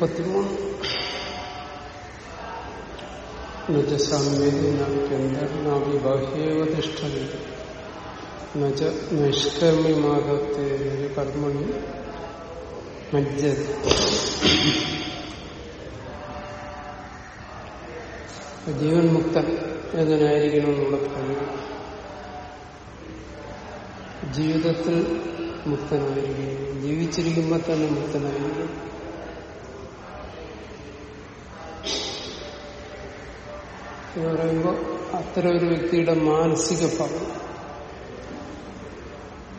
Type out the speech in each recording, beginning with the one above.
മുപ്പത്തിമൂന്ന് നജസാമ്യേതി നാവിബാഹ്യേവ തിഷ്ഠതി നജ നിഷ്കർമ്മിമാകത്തെ കർമ്മണി മജ്ജത്. ജീവൻ മുക്തൻ എങ്ങനെയായിരിക്കണം ഇവിടെ പറയുന്നു ജീവിതത്തിൽ മുക്തനായിരിക്കും ജീവിച്ചിരിക്കുമ്പോൾ തന്നെ മുക്തനായിരിക്കും എന്ന് പറയുമ്പോൾ അത്തരം ഒരു വ്യക്തിയുടെ മാനസിക ഭാവം.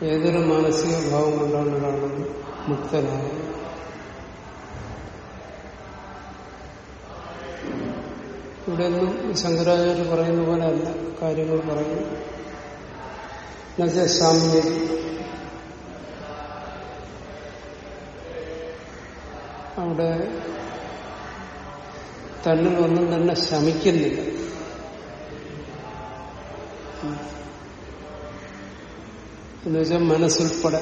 ഏതൊരു മാനസിക ഭാവം കൊണ്ടാണ് ഒരാൾ മുക്തനാകുന്നത് ഇവിടെ ഒന്നും ശങ്കരാചാര്യ പറയുന്ന പോലെ അല്ല കാര്യങ്ങൾ പറയുന്നു എന്നുവെച്ചാൽ സാമ്യം അവിടെ തന്നിൽ ഒന്നും തന്നെ ശമിക്കുന്നില്ല. എന്നുവെച്ചാൽ മനസ്സുൾപ്പെടെ.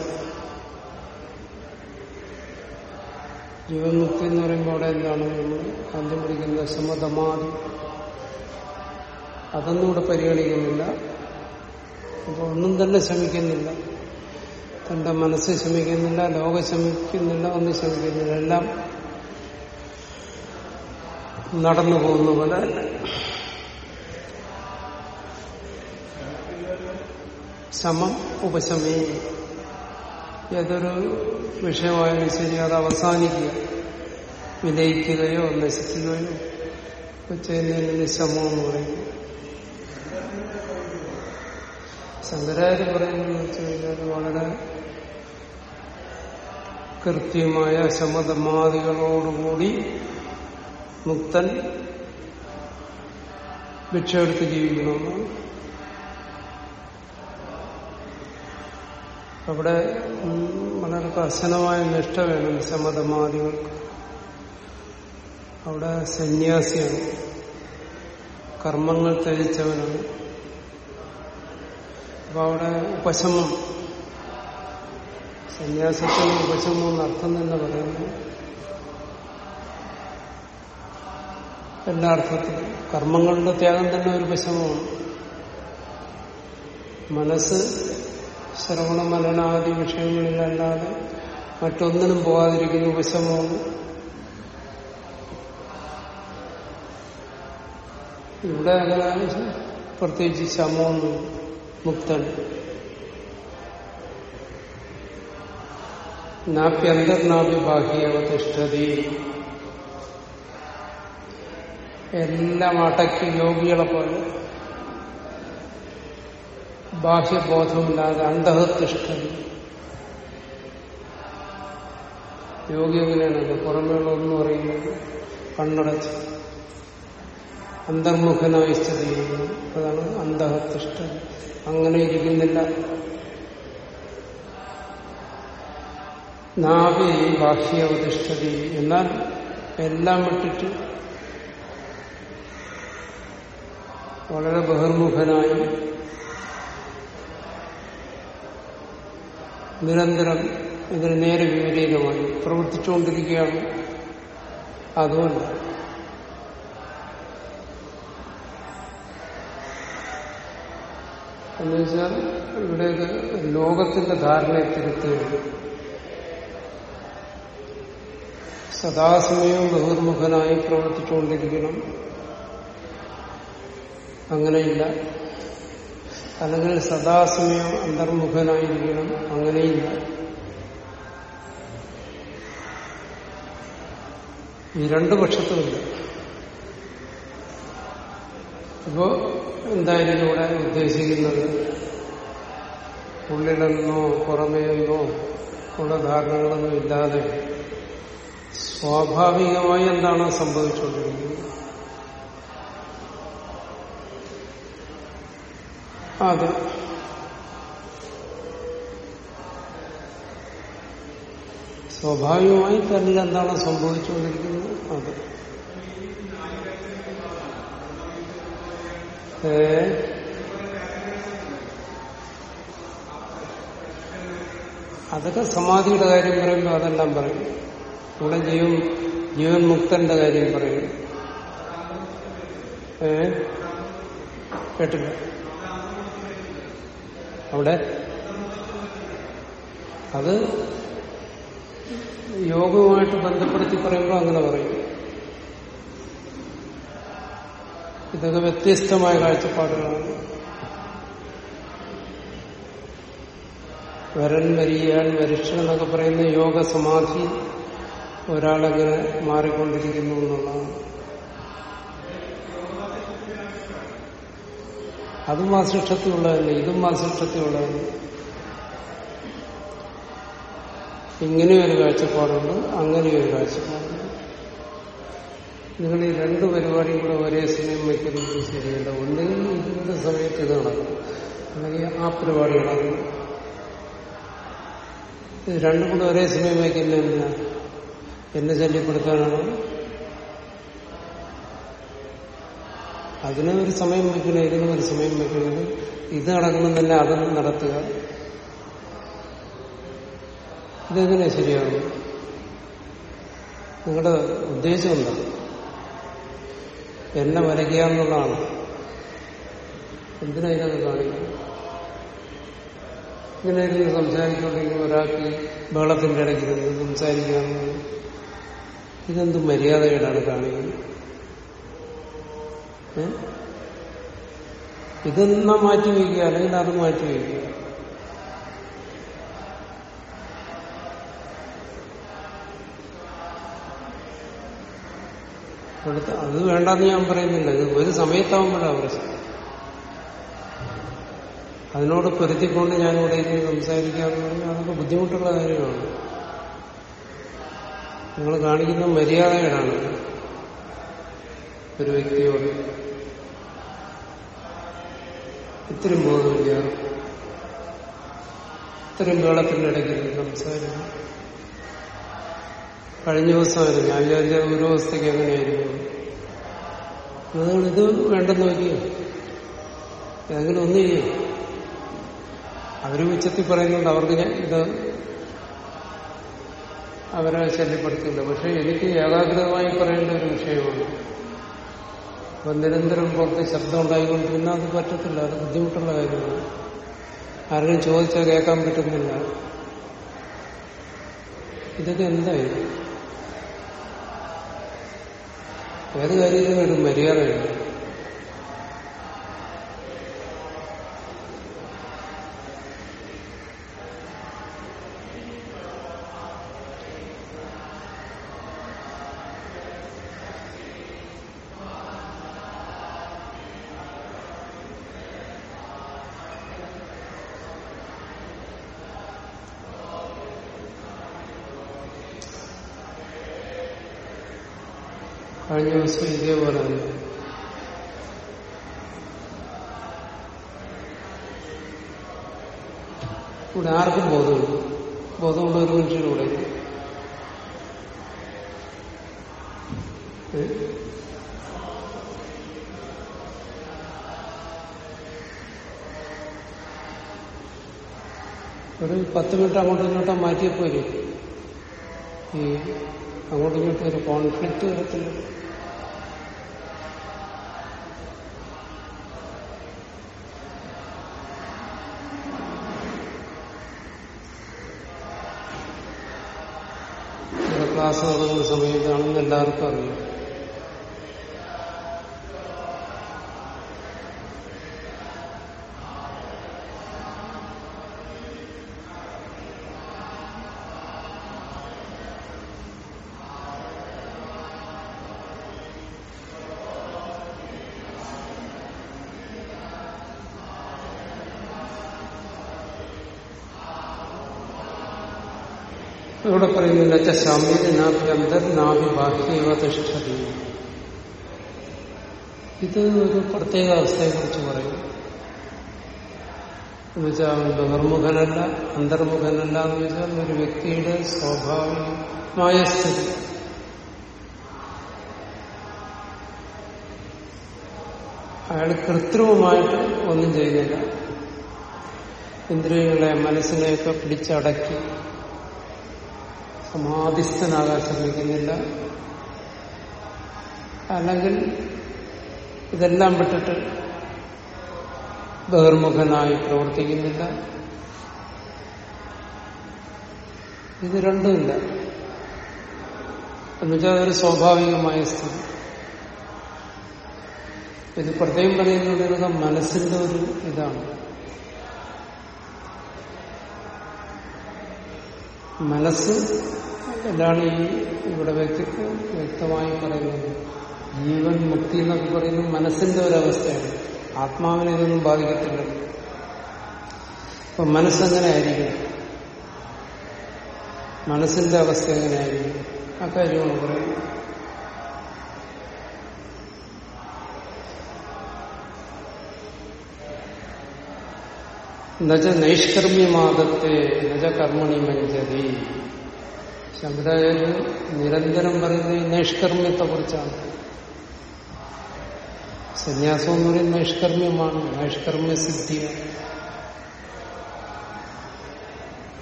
ജീവൻമുക്തി എന്ന് പറയുമ്പോൾ അവിടെ എന്താണ്? നമ്മൾ ആദ്യം പഠിക്കുന്ന സമതമാതി അതൊന്നും ഇവിടെ പരിഗണിക്കുന്നില്ല. അപ്പൊ ഒന്നും തന്നെ ശ്രമിക്കുന്നില്ല തന്റെ മനസ്സ് ശ്രമിക്കുന്നില്ല ലോകം ശ്രമിക്കുന്നില്ല ഒന്നും ശ്രമിക്കുന്നില്ല എല്ലാം നടന്നു പോകുന്ന പോലെ ശമം ഉപശമേ. ഏതൊരു വിഷയമായാലും ശരി അത് അവസാനിക്കുക. വിലയിക്കുകയോ നശിക്കുകയോ ചെയ്യുന്നതിന് ശമം എന്ന് പറയുന്നു ശങ്കരാചാര്യ പറയുന്നത് വെച്ച് കഴിഞ്ഞാൽ വളരെ കൃത്യമായ ശമതമാദികളോടുകൂടി മുക്തൻ ഭിക്ഷയെടുത്ത് ജീവിക്കണമെന്നാണ് അവിടെ വളരെ കർശനമായ നിഷ്ഠ വേണം ശമതമാദികൾക്ക് അവിടെ സന്യാസിയാണ്. കർമ്മങ്ങൾ ത്യജിച്ചവനാണ്. അപ്പൊ അവിടെ ഉപശമം. സന്യാസത്തിന് ഉപശമം എന്നർത്ഥം തന്നെ പറയുന്നു. എല്ലാ അർത്ഥത്തിലും കർമ്മങ്ങളുടെ ത്യാഗം തന്നെ ഒരു വിഷമമാണ്. മനസ്സ് ശ്രവണ മലനാദി വിഷയങ്ങളിലല്ലാതെ മറ്റൊന്നിനും പോകാതിരിക്കുന്ന ഉപശമമാണ് ഇവിടെ അങ്ങനെ പ്രത്യേകിച്ച് ശമമൊന്നും മുക്തൻ. നാപ്യന്തർനാപി ബാഹ്യവതിഷ്ഠതി എല്ലാം അടക്കി യോഗികളെ പോലെ. ബാഹ്യബോധമില്ലാതെ അന്തഹത്തിഷ്ഠതി യോഗി എങ്ങനെയാണ് പുറമേയുള്ള ഒന്നും അറിയുന്നത് കണ്ണടച്ച്. അന്തർമുഖനായി സ്ഥിതി ചെയ്യുന്നു. അതാണ് അന്തഹത്തിഷ്ഠ അങ്ങനെ ഇരിക്കുന്നില്ല. നാവി ബാഹ്യവതിഷ്ഠതി എന്നാൽ എല്ലാം വിട്ടിട്ട് വളരെ ബഹിർമുഖനായി നിരന്തരം ഇതിന് നേരെ വിപരീതമായി പ്രവർത്തിച്ചുകൊണ്ടിരിക്കുകയാണ്. അതുകൊണ്ട് എന്നുവെച്ചാൽ ഇവിടെ ലോകത്തിന്റെ ധാരണയെ തിരുത്തുകയാണ്. സദാസമയവും ബഹിർമുഖനായി പ്രവർത്തിച്ചുകൊണ്ടിരിക്കണം. അങ്ങനെയില്ല. അല്ലെങ്കിൽ സദാസമയം അന്തർമുഖനായിരിക്കണം. അങ്ങനെയില്ല. ഈ രണ്ടു പക്ഷത്തുമില്ല. ഇപ്പോ എന്തായാലും ഇവിടെ ഉദ്ദേശിക്കുന്നത് ഉള്ളിലെന്നോ പുറമേന്നോ ഉള്ള ധാരണകളൊന്നും ഇല്ലാതെ സ്വാഭാവികമായി എന്താണ് സംഭവിച്ചുകൊണ്ടിരിക്കുന്നത്? അതെ സ്വാഭാവികമായി തന്നിൽ എന്താണ് സംഭവിച്ചുകൊണ്ടിരിക്കുന്നത്? അത്. അതൊക്കെ സമാധിയുടെ കാര്യം പറയുമ്പോൾ അതെല്ലാം പറയും. ഇവിടെ ജീവൻ ജീവൻ മുക്തന്റെ കാര്യം പറയും. ഏ? കേട്ടില്ല. അവിടെ അത് യോഗവുമായിട്ട് ബന്ധപ്പെടുത്തി പറയുമ്പോൾ അങ്ങനെ പറയും. ഇതൊക്കെ വ്യത്യസ്തമായ കാഴ്ചപ്പാടുകളാണ്. വരൻ വരിയാൻ വരിഷ്ഠൻ എന്നൊക്കെ പറയുന്ന യോഗ സമാധി ഒരാളെങ്ങനെ മാറിക്കൊണ്ടിരിക്കുന്നു എന്നുള്ളതാണ്. അതും വാസിഷ്ഠത്തിലുള്ളതന്നെ ഇതും വാസിഷ്ഠത്തിലുള്ളതന്നെ ഇങ്ങനെയൊരു കാഴ്ചപ്പാടുണ്ട് അങ്ങനെയൊരു കാഴ്ചപ്പാടുണ്ട്. നിങ്ങൾ ഈ രണ്ട് പരിപാടിയും കൂടെ ഒരേ സമയം വയ്ക്കുന്നത് ശരിയല്ല. ഒന്നുകിൽ ഇതിന്റെ സമയത്ത് ഇത് നടക്കും. അല്ലെങ്കിൽ ആ പരിപാടി നടക്കും. രണ്ടും കൂടെ ഒരേ സമയം വയ്ക്കുന്ന എന്തിനാ? എന്നെ ശല്യപ്പെടുത്താനാണ്? അതിന് ഒരു സമയം വയ്ക്കണം ഇതിന് ഒരു സമയം വയ്ക്കുന്നത് ഇത് നടക്കണം തന്നെ അത് നടത്തുക. ഇതെങ്ങനെ ശരിയാകും? നിങ്ങളുടെ ഉദ്ദേശം എന്താ? എന്നെ വരയ്ക്കുക എന്നുള്ളതാണ്. എന്തിനാ ഇതൊക്കെ കാണിക്കുന്നത്? ഇങ്ങനെ ഇരുന്ന് സംസാരിച്ചുകൊണ്ടെങ്കിൽ ഒരാൾക്ക് ബഹളത്തിന്റെ ഇടയ്ക്ക് ഇരുന്ന് സംസാരിക്കാമെന്ന്. ഇതെന്ത് മര്യാദയോടാണ് കാണിക്കുന്നത്? ഇതെന്നാ മാറ്റി വയ്ക്കുക? അല്ലെങ്കിൽ അത് മാറ്റി വയ്ക്കുക? അടുത്ത് അത് വേണ്ടെന്ന് ഞാൻ പറയുന്നില്ല. ഇത് ഒരു സമയത്താവുമ്പോഴാണ് പ്രശ്നം. അതിനോട് പൊരുത്തിക്കൊണ്ട് ഞാൻ ഇവിടെ ഇരുന്ന് സംസാരിക്കാന്ന് പറഞ്ഞാൽ അതൊക്കെ ബുദ്ധിമുട്ടുള്ള കാര്യമാണ്. നിങ്ങൾ കാണിക്കുന്ന മര്യാദകളാണ് ഒരു വ്യക്തിയോട് ഇത്രയും ബോധമില്ല ഇത്രയും വേളത്തിന്റെ ഇടയ്ക്ക് സംസാരിക്കും കഴിഞ്ഞ ദിവസമായിരുന്നു ഞാൻ വിചാരിച്ച ഒരു ദിവസത്തേക്ക് എങ്ങനെയായിരിക്കും അതുകൊണ്ട് ഇത് വേണ്ടെന്ന് നോക്കിയോ ഏതെങ്കിലും ഒന്നും ചെയ്യും അവർ ഉച്ചത്തിൽ പറയുന്നുണ്ട് അവർക്ക് ഇത് അവരെ ശല്യപ്പെടുത്തില്ല പക്ഷെ എനിക്ക് ഏകാഗ്രതമായി പറയേണ്ട ഒരു വിഷയമാണ് അപ്പൊ നിരന്തരം പുറത്ത് ശബ്ദം ഉണ്ടായിക്കൊണ്ടിരുന്നാൽ അത് പറ്റത്തില്ല അത് ബുദ്ധിമുട്ടുള്ള കാര്യമാണ്. ആരെങ്കിലും ചോദിച്ചാൽ കേൾക്കാൻ പറ്റുന്നില്ല. ഇതൊക്കെ എന്തായി? ഏത് കാര്യത്തിനും ഒരു മര്യാദയുണ്ട് കഴിഞ്ഞ ഇതേപോലെ തന്നെ ഇവിടെ ആർക്കും ബോധമുണ്ട്. ബോധമുള്ള ഒരു മനുഷ്യനൂടെ? ഒരു പത്ത് മിനിറ്റ് അങ്ങോട്ടും ഇങ്ങോട്ടും മാറ്റിയപ്പോലെ ഈ അങ്ങോട്ടും ഇങ്ങോട്ടും ഒരു കോൺഫ്ലിക്റ്റ് വരത്തില്ല. സമയത്താണെന്ന് ഇവിടെ പറയുന്നില്ല തിഷ്ഠതി. ഇത് ഒരു പ്രത്യേക അവസ്ഥയെക്കുറിച്ച് പറയും. എന്നുവെച്ചാൽ ബഹിർമുഖനല്ല അന്തർമുഖനല്ല എന്ന് വെച്ചാൽ ഒരു വ്യക്തിയുടെ സ്വാഭാവികമായ സ്ഥിതി. അയാൾ കൃത്രിമമായിട്ട് ഒന്നും ചെയ്യുന്നില്ല. ഇന്ദ്രിയങ്ങളെ മനസ്സിനെയൊക്കെ പിടിച്ചടക്കി. സമാധിസ്ഥനാകാൻ ശ്രമിക്കുന്നില്ല. അല്ലെങ്കിൽ ഇതെല്ലാം വിട്ടിട്ട് ബഹിർമുഖനായി പ്രവർത്തിക്കുന്നില്ല. ഇത് രണ്ടുമില്ല എന്നുവെച്ചാൽ അതൊരു സ്വാഭാവികമായ സ്ഥിതി. ഇത് പ്രത്യേകം പറയുന്നത് മനസ്സിന്റെ ഒരു ഇതാണ്. മനസ്സ് എന്താണ് ഈ ഇവിടെ വ്യക്തി വ്യക്തമായി പറയുന്നത്? ജീവൻ മുക്തി എന്നൊക്കെ പറയുന്നത് മനസ്സിന്റെ ഒരവസ്ഥയാണ്. ആത്മാവിനെ ഇതൊന്നും ബാധിക്കത്തില്ല. അപ്പൊ മനസ്സെങ്ങനെ ആയിരിക്കും? മനസ്സിന്റെ അവസ്ഥ എങ്ങനെയായിരിക്കും ആ കാര്യമാണ് പറയുന്നത്. നജ നൈഷ്കർമ്യമാദത്തെ നജ കർമ്മണി മഞ്ചതി ശങ്കരാചാര്യ നിരന്തരം പറയുന്നത് ഈ നൈഷ്കർമ്മ്യത്തെ കുറിച്ചാണ് സന്യാസം എന്ന് പറയുന്നത് നൈഷ്കർമ്മ്യമാണ് നൈഷ്കർമ്മ്യ സിദ്ധിയാണ്.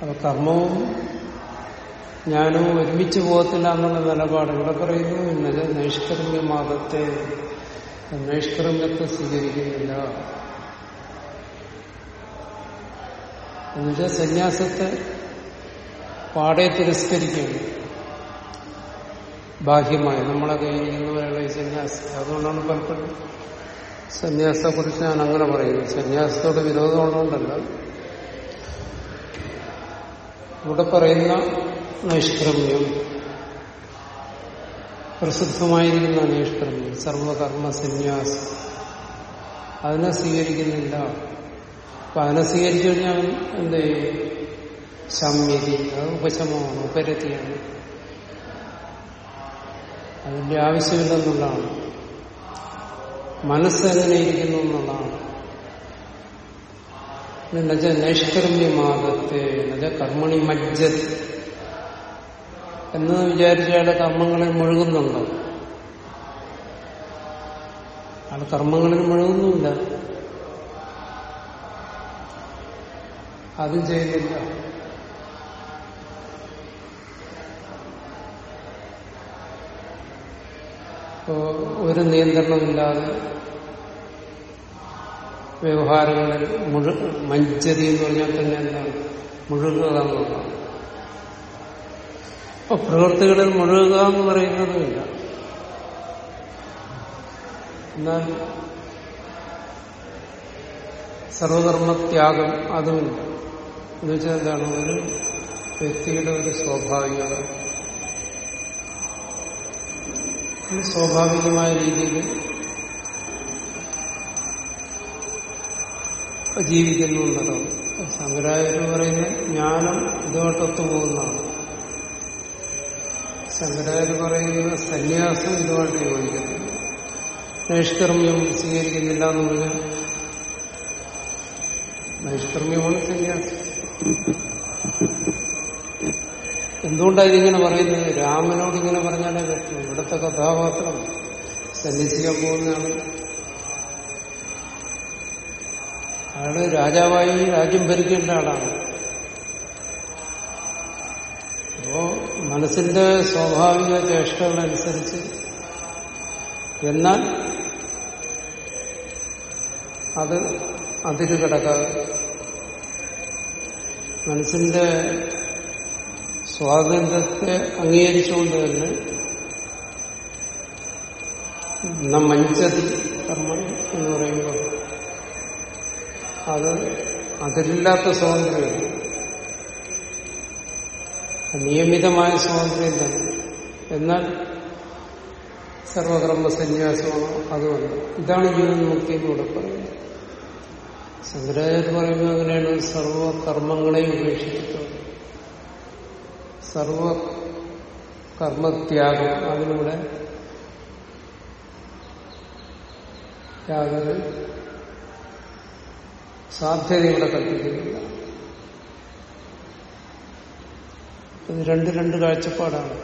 അപ്പൊ കർമ്മവും ജ്ഞാനവും ഒരുമിച്ച് പോകത്തില്ല എന്നുള്ള നിലപാട് ഇവിടെ പറയുന്നു. ഇന്നലെ നൈഷ്കർമ്മ്യ മാതത്തെ നൈഷ്കർമ്മ്യത്തെ സ്വീകരിക്കുന്നില്ല. എന്നുവെച്ചാൽ സന്യാസത്തെ പാടെ തിരസ്കരിക്കുന്നു ബാഹ്യമായി. നമ്മളെ കയ്യിരിക്കുന്നവരാണ് ഈ സന്യാസി അതുകൊണ്ടാണ് പലപ്പോഴും സന്യാസത്തെ കുറിച്ച് ഞാൻ അങ്ങനെ പറയുന്നത്. സന്യാസത്തോട് വിരോധമുള്ളതുകൊണ്ടല്ല ഇവിടെ പറയുന്ന നൈഷ്ക്രമ്യം. പ്രസിദ്ധമായിരിക്കുന്ന നൈഷ്ക്രമ്യം. സർവകർമ്മ സന്യാസം. അതിനെ സ്വീകരിക്കുന്നില്ല. അപ്പൊ അതിനെ സ്വീകരിച്ചു കഴിഞ്ഞാൽ എന്ത് ചെയ്യും? ശമ്യതി അത് ഉപശമമാണ് ഉപരതിയാണ്. അതിന്റെ ആവശ്യമില്ലെന്നുള്ളതാണ് മനസ്സ് എങ്ങനെ ഇരിക്കുന്നു എന്നുള്ളതാണ്. എന്നുവെച്ച നൈഷ്കർമ്മ്യമാകത്തെ എന്നുവെച്ചാൽ കർമ്മണി മജ്ജത് എന്ന് വിചാരിച്ച കർമ്മങ്ങളിൽ മുഴുകുന്നുണ്ടോ? അയാൾ കർമ്മങ്ങളിൽ മുഴുകുന്നുമില്ല. അതും ചെയ്യുന്നില്ല ഒരു നിയന്ത്രണമില്ലാതെ വ്യവഹാരങ്ങളിൽ മുഴു മഞ്ചതി എന്ന് പറഞ്ഞാൽ തന്നെ എന്താണ്? മുഴുകുക എന്നുള്ളതാണ് അപ്പൊ പ്രവൃത്തികളിൽ മുഴുകുക എന്ന് പറയുന്നതുമില്ല. എന്നാൽ സർവകർമ്മത്യാഗം അതുമില്ല. എന്നുവെച്ചാൽ എന്താണ്? ഒരു വ്യക്തിയുടെ ഒരു സ്വാഭാവികത. സ്വാഭാവികമായ രീതിയിൽ ജീവിക്കുന്നു എന്നതാണ്. ശങ്കരാചാര്യ പറയുന്ന ജ്ഞാനം ഇതുമായിട്ടൊത്തു പോകുന്നതാണ്. ശങ്കരാചാര്യ പറയുന്ന സന്യാസം ഇതുമായിട്ട് യോജിക്കുന്നു നൈഷ്കർമ്മ്യം സ്വീകരിക്കുന്നില്ല എന്ന് പറഞ്ഞാൽ നൈഷ്കർമ്മ്യമാണ് സന്യാസം. എന്തുകൊണ്ടാണ് ഇതിങ്ങനെ പറയുന്നത്? രാമനോട് ഇങ്ങനെ പറഞ്ഞാലേ പറ്റും. ഇവിടുത്തെ കഥാപാത്രം സന്യസിക്കാൻ പോകുന്നതാണ്. അയാൾ രാജാവായി രാജ്യം ഭരിക്കേണ്ട ആളാണ്. അപ്പോ മനസ്സിന്റെ സ്വാഭാവിക ചേഷ്ടകളനുസരിച്ച് എന്നാൽ അത് അതിര് കിടക്കാതെ മനസ്സിന്റെ സ്വാതന്ത്ര്യത്തെ അംഗീകരിച്ചുകൊണ്ട് തന്നെ മഞ്ചതി കർമ്മം എന്ന് പറയുമ്പോൾ അത് അതിരില്ലാത്ത സ്വാതന്ത്ര്യമാണ് നിയമിതമായ സ്വാതന്ത്ര്യം തന്നെ എന്നാൽ സർവകർമ്മ സന്യാസമാണോ അതുമല്ല ഇതാണ് ജീവൻ മുക്തി എന്നൂടെ പറയുന്നത്. ശങ്കരാചാര്യ പറയുന്നത് അങ്ങനെയാണ് സർവകർമ്മങ്ങളെയും ഉപേക്ഷിച്ചിട്ടുണ്ട് സർവ കർമ്മത്യാഗം. അതിലൂടെ യാതൊരു സാധ്യതയുടെ കൽപ്പിക്കുന്നില്ല. ഇത് രണ്ട് രണ്ട് കാഴ്ചപ്പാടാണ്.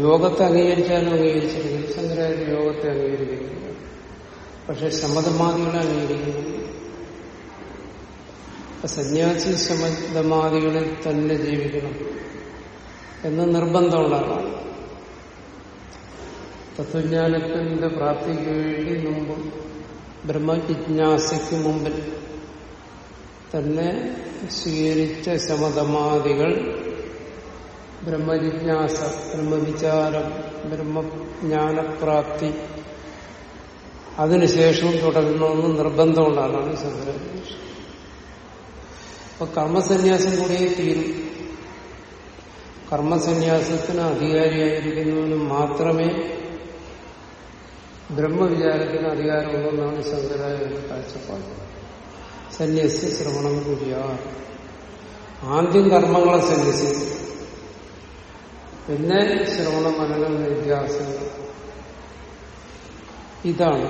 യോഗത്തെ അംഗീകരിച്ചാലും അംഗീകരിച്ചിരിക്കുന്നു. ശങ്കരാചാര്യ യോഗത്തെ അംഗീകരിക്കുന്നു പക്ഷെ ശമതമാദികളെ അംഗീകരിക്കുന്നു അപ്പൊ സന്യാസി ശമതമാദികളിൽ തന്നെ ജീവിക്കണം എന്ന് നിർബന്ധമുള്ള തത്വജ്ഞാനത്തിന്റെ പ്രാപ്തിക്ക് വേണ്ടി മുമ്പ് ബ്രഹ്മജിജ്ഞാസയ്ക്ക് മുമ്പിൽ തന്നെ സ്വീകരിച്ച ശമതമാദികൾ ബ്രഹ്മജിജ്ഞാസ ബ്രഹ്മവിചാരം ബ്രഹ്മജ്ഞാനപ്രാപ്തി അതിനുശേഷവും തുടരണമെന്ന് നിർബന്ധമുള്ള ആളാണ് അപ്പൊ കർമ്മസന്യാസം കൂടിയേ തീരും. കർമ്മസന്യാസത്തിന് അധികാരിയായിരിക്കുന്നവന് മാത്രമേ ബ്രഹ്മവിചാരത്തിന് അധികാരമുള്ളതെന്നാണ് ശങ്കരാചാര്യ കാഴ്ചപ്പാട്. സന്യസി ശ്രവണം കൂടിയ ആദ്യം കർമ്മങ്ങളെ സന്യസിക്കും പിന്നെ ശ്രവണ മനനം വ്യത്യാസം ഇതാണ്.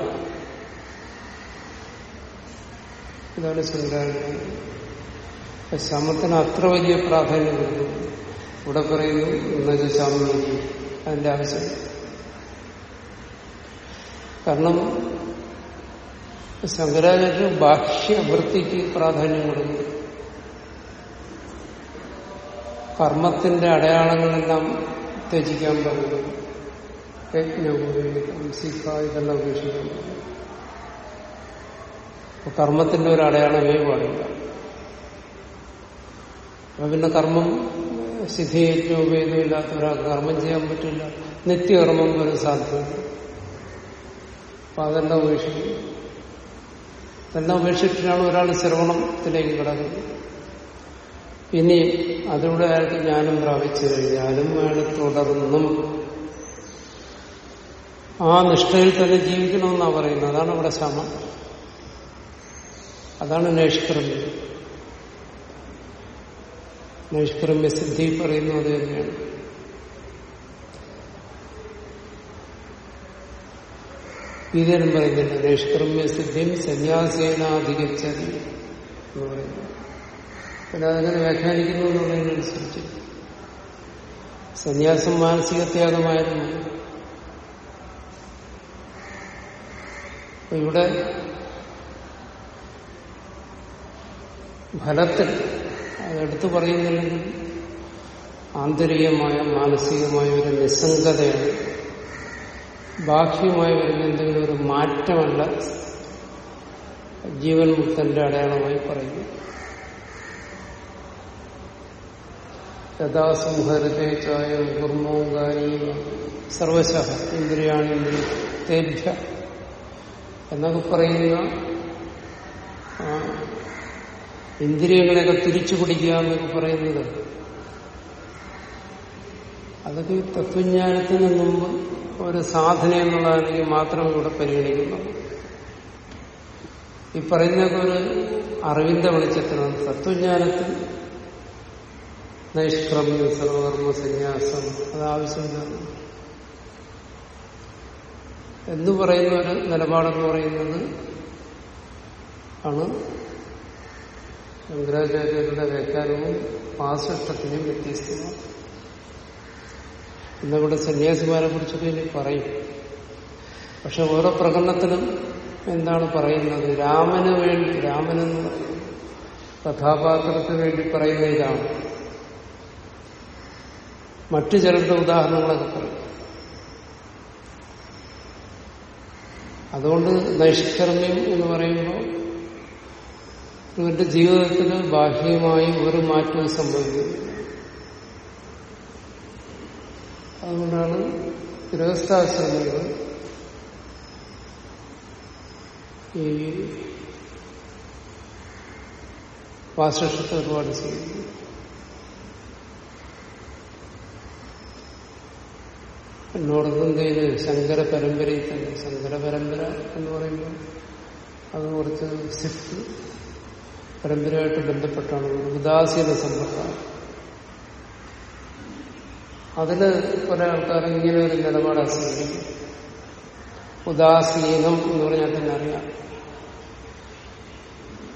ഇതാണ് ശങ്കരാചാര്യ. ശമത്തിന് അത്ര വലിയ പ്രാധാന്യം കൊടുക്കുന്നു ഇവിടെ പറയുന്നു എന്നുവെച്ചാൽ ശാമി അതിന്റെ ആവശ്യം. കാരണം ശങ്കരാചാര്യ ബാഹ്യവൃത്തിക്ക് പ്രാധാന്യം കൊടുക്കുന്നു കർമ്മത്തിന്റെ അടയാളങ്ങളെല്ലാം ത്യജിക്കാൻ പറയുന്നു യജ്ഞപൂർവികം സിഖ ഇതെല്ലാം ഉപേക്ഷിക്കാൻ കർമ്മത്തിന്റെ ഒരു അടയാളമേ പാടില്ല. പിന്നെ കർമ്മം സിദ്ധിയജ്ഞോപേതം ഇല്ലാത്ത ഒരാൾക്ക് കർമ്മം ചെയ്യാൻ പറ്റില്ല. നിത്യകർമ്മം പോലും സാധ്യത അപ്പൊ അതെല്ലാം ഉപേക്ഷിക്കും. ഇതെല്ലാം ഉപേക്ഷിച്ചിട്ടാണ് ഒരാൾ ശ്രവണത്തിലേക്ക് കിടക്കുന്നത്. ഇനി അതിലൂടെ അയാൾക്ക് ജ്ഞാനം പ്രാപിച്ചു കഴിഞ്ഞാലും അയാൾ തുടർന്നും ആ നിഷ്ഠയിൽ തന്നെ ജീവിക്കണമെന്നാണ് പറയുന്നത്. അതാണ് അവിടെ ശമം അതാണ് നൈഷ്കർമ്മ്യം നൈഷ്കർമ്മ്യ സിദ്ധി പറയുന്നു അത് തന്നെയാണ്. ഗീതയിലും പറയുന്നില്ല നൈഷ്കർമ്മ്യ സിദ്ധിയും സന്യാസേനാധികരിച്ചതി എന്ന് പറയുന്നു. പിന്നെ അതെങ്ങനെ വ്യാഖ്യാനിക്കുന്നു എന്നുള്ളതിനനുസരിച്ച് സന്യാസം മാനസിക ത്യാഗമായിരുന്നു ഇവിടെ ഫലത്തിൽ അതെടുത്തു പറയുന്നില്ലെങ്കിൽ ആന്തരികമായ മാനസികമായ ഒരു നിസ്സംഗതയാണ്. ബാഹ്യമായി വരുന്ന എന്തെങ്കിലും ഒരു മാറ്റമല്ല ജീവൻ മുക്തന്റെ അടയാളമായി പറയുന്നു യഥാസംഹരത്തെ ചായം കുർമ്മോങ്കാരി സർവശ തേഭ്യ എന്നൊക്കെ പറയുന്ന ഇന്ദ്രിയങ്ങളെയൊക്കെ തിരിച്ചു പിടിക്കുക എന്നൊക്കെ പറയുന്നത്. അതൊക്കെ ഈ തത്വജ്ഞാനത്തിന് മുമ്പ് ഒരു സാധന എന്നുള്ളതാണെങ്കിൽ മാത്രം ഇവിടെ പരിഗണിക്കുന്നു ഈ പറയുന്നതൊക്കെ ഒരു അറിവിന്റെ വെളിച്ചത്തിലാണ്. തത്വജ്ഞാനത്തിൽ നൈഷ്ക്രമ്യം സർവകർമ്മ സന്യാസം അത് ആവശ്യമില്ല എന്ന് പറയുന്ന ഒരു നിലപാടെന്ന് പറയുന്നത് ആണ് ശങ്കരാചാര്യരുടെ വ്യാഖ്യാനവും വാസിഷ്ടത്തിനും വ്യത്യസ്തമാണ്. ഇന്നിവിടെ സന്യാസിമാരെ കുറിച്ചൊക്കെ ഇനി പറയും. പക്ഷെ ഓരോ പ്രകടനത്തിലും എന്താണ് പറയുന്നത്? രാമന് വേണ്ടി രാമനെന്ന് കഥാപാത്രത്തിന് വേണ്ടി പറയുന്ന ഇതാണ്. മറ്റു ചിലരുടെ ഉദാഹരണങ്ങളൊക്കെ പറയും. അതുകൊണ്ട് നൈഷ്കർമ്മ്യം എന്ന് പറയുമ്പോൾ ഇവരുടെ ജീവിതത്തിൽ ബാഹ്യമായി ഒരു മാറ്റവും സംഭവിക്കുന്നു. അതുകൊണ്ടാണ് ഗൃഹസ്ഥാശ്രമികൾ ഈ വാസക്ഷത്തെ ഒരുപാട് ചെയ്യുന്നത്. എന്നോടൊന്നും ചെയ്ത് ശങ്കര പരമ്പരയിൽ തന്നെ ശങ്കര പരമ്പര എന്ന് പറയുമ്പോൾ അത് കുറച്ച് സിഫ് പരമ്പരയായിട്ട് ബന്ധപ്പെട്ടാണ്. ഉദാസീന സമ്പ്രദായം അതിൽ പല ആൾക്കാരും ഇങ്ങനെ ഒരു നിലപാട് സ്വീകരിക്കും ഉദാസീനം എന്ന് പറഞ്ഞാൽ തന്നെ അറിയാം.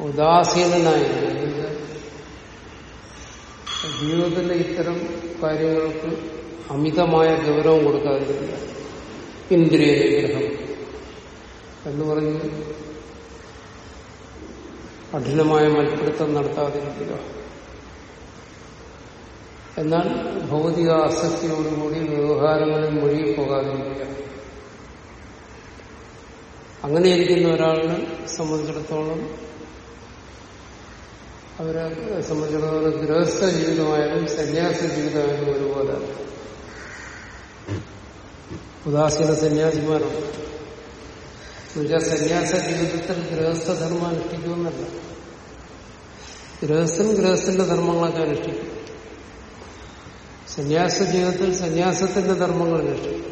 ഉദാസീനനായി ജീവിതത്തിന്റെ ഇത്തരം കാര്യങ്ങൾക്ക് അമിതമായ ഗൗരവം കൊടുക്കാതിരിക്കുക. ഇന്ദ്രിയ നിഗ്രഹം എന്ന് പറഞ്ഞ് കഠിനമായ മൽപ്പിടുത്തം നടത്താതിരിക്കുക. എന്നാൽ ഭൗതിക ആസക്തിയോടുകൂടി വ്യവഹാരങ്ങളിൽ മുഴുകിപ്പോകാതിരിക്കുക. അങ്ങനെ ഇരിക്കുന്ന ഒരാളിനെ സംബന്ധിച്ചിടത്തോളം അവരെ സംബന്ധിച്ചിടത്തോളം ഗൃഹസ്ഥ ജീവിതമായാലും സന്യാസ ജീവിതമായാലും ഒരുപോലെ. ഉദാസീന സന്യാസിമാരുണ്ട്. എന്നുവെച്ചാൽ സന്യാസ ജീവിതത്തിൽ ഗൃഹസ്ഥധർമ്മം അനുഷ്ഠിക്കുമെന്നല്ല ഗൃഹസ്ഥൻ ഗൃഹസ്ഥന്റെ ധർമ്മങ്ങളൊക്കെ അനുഷ്ഠിക്കും. സന്യാസ ജീവിതത്തിൽ സന്യാസത്തിന്റെ ധർമ്മങ്ങൾ അനുഷ്ഠിക്കും.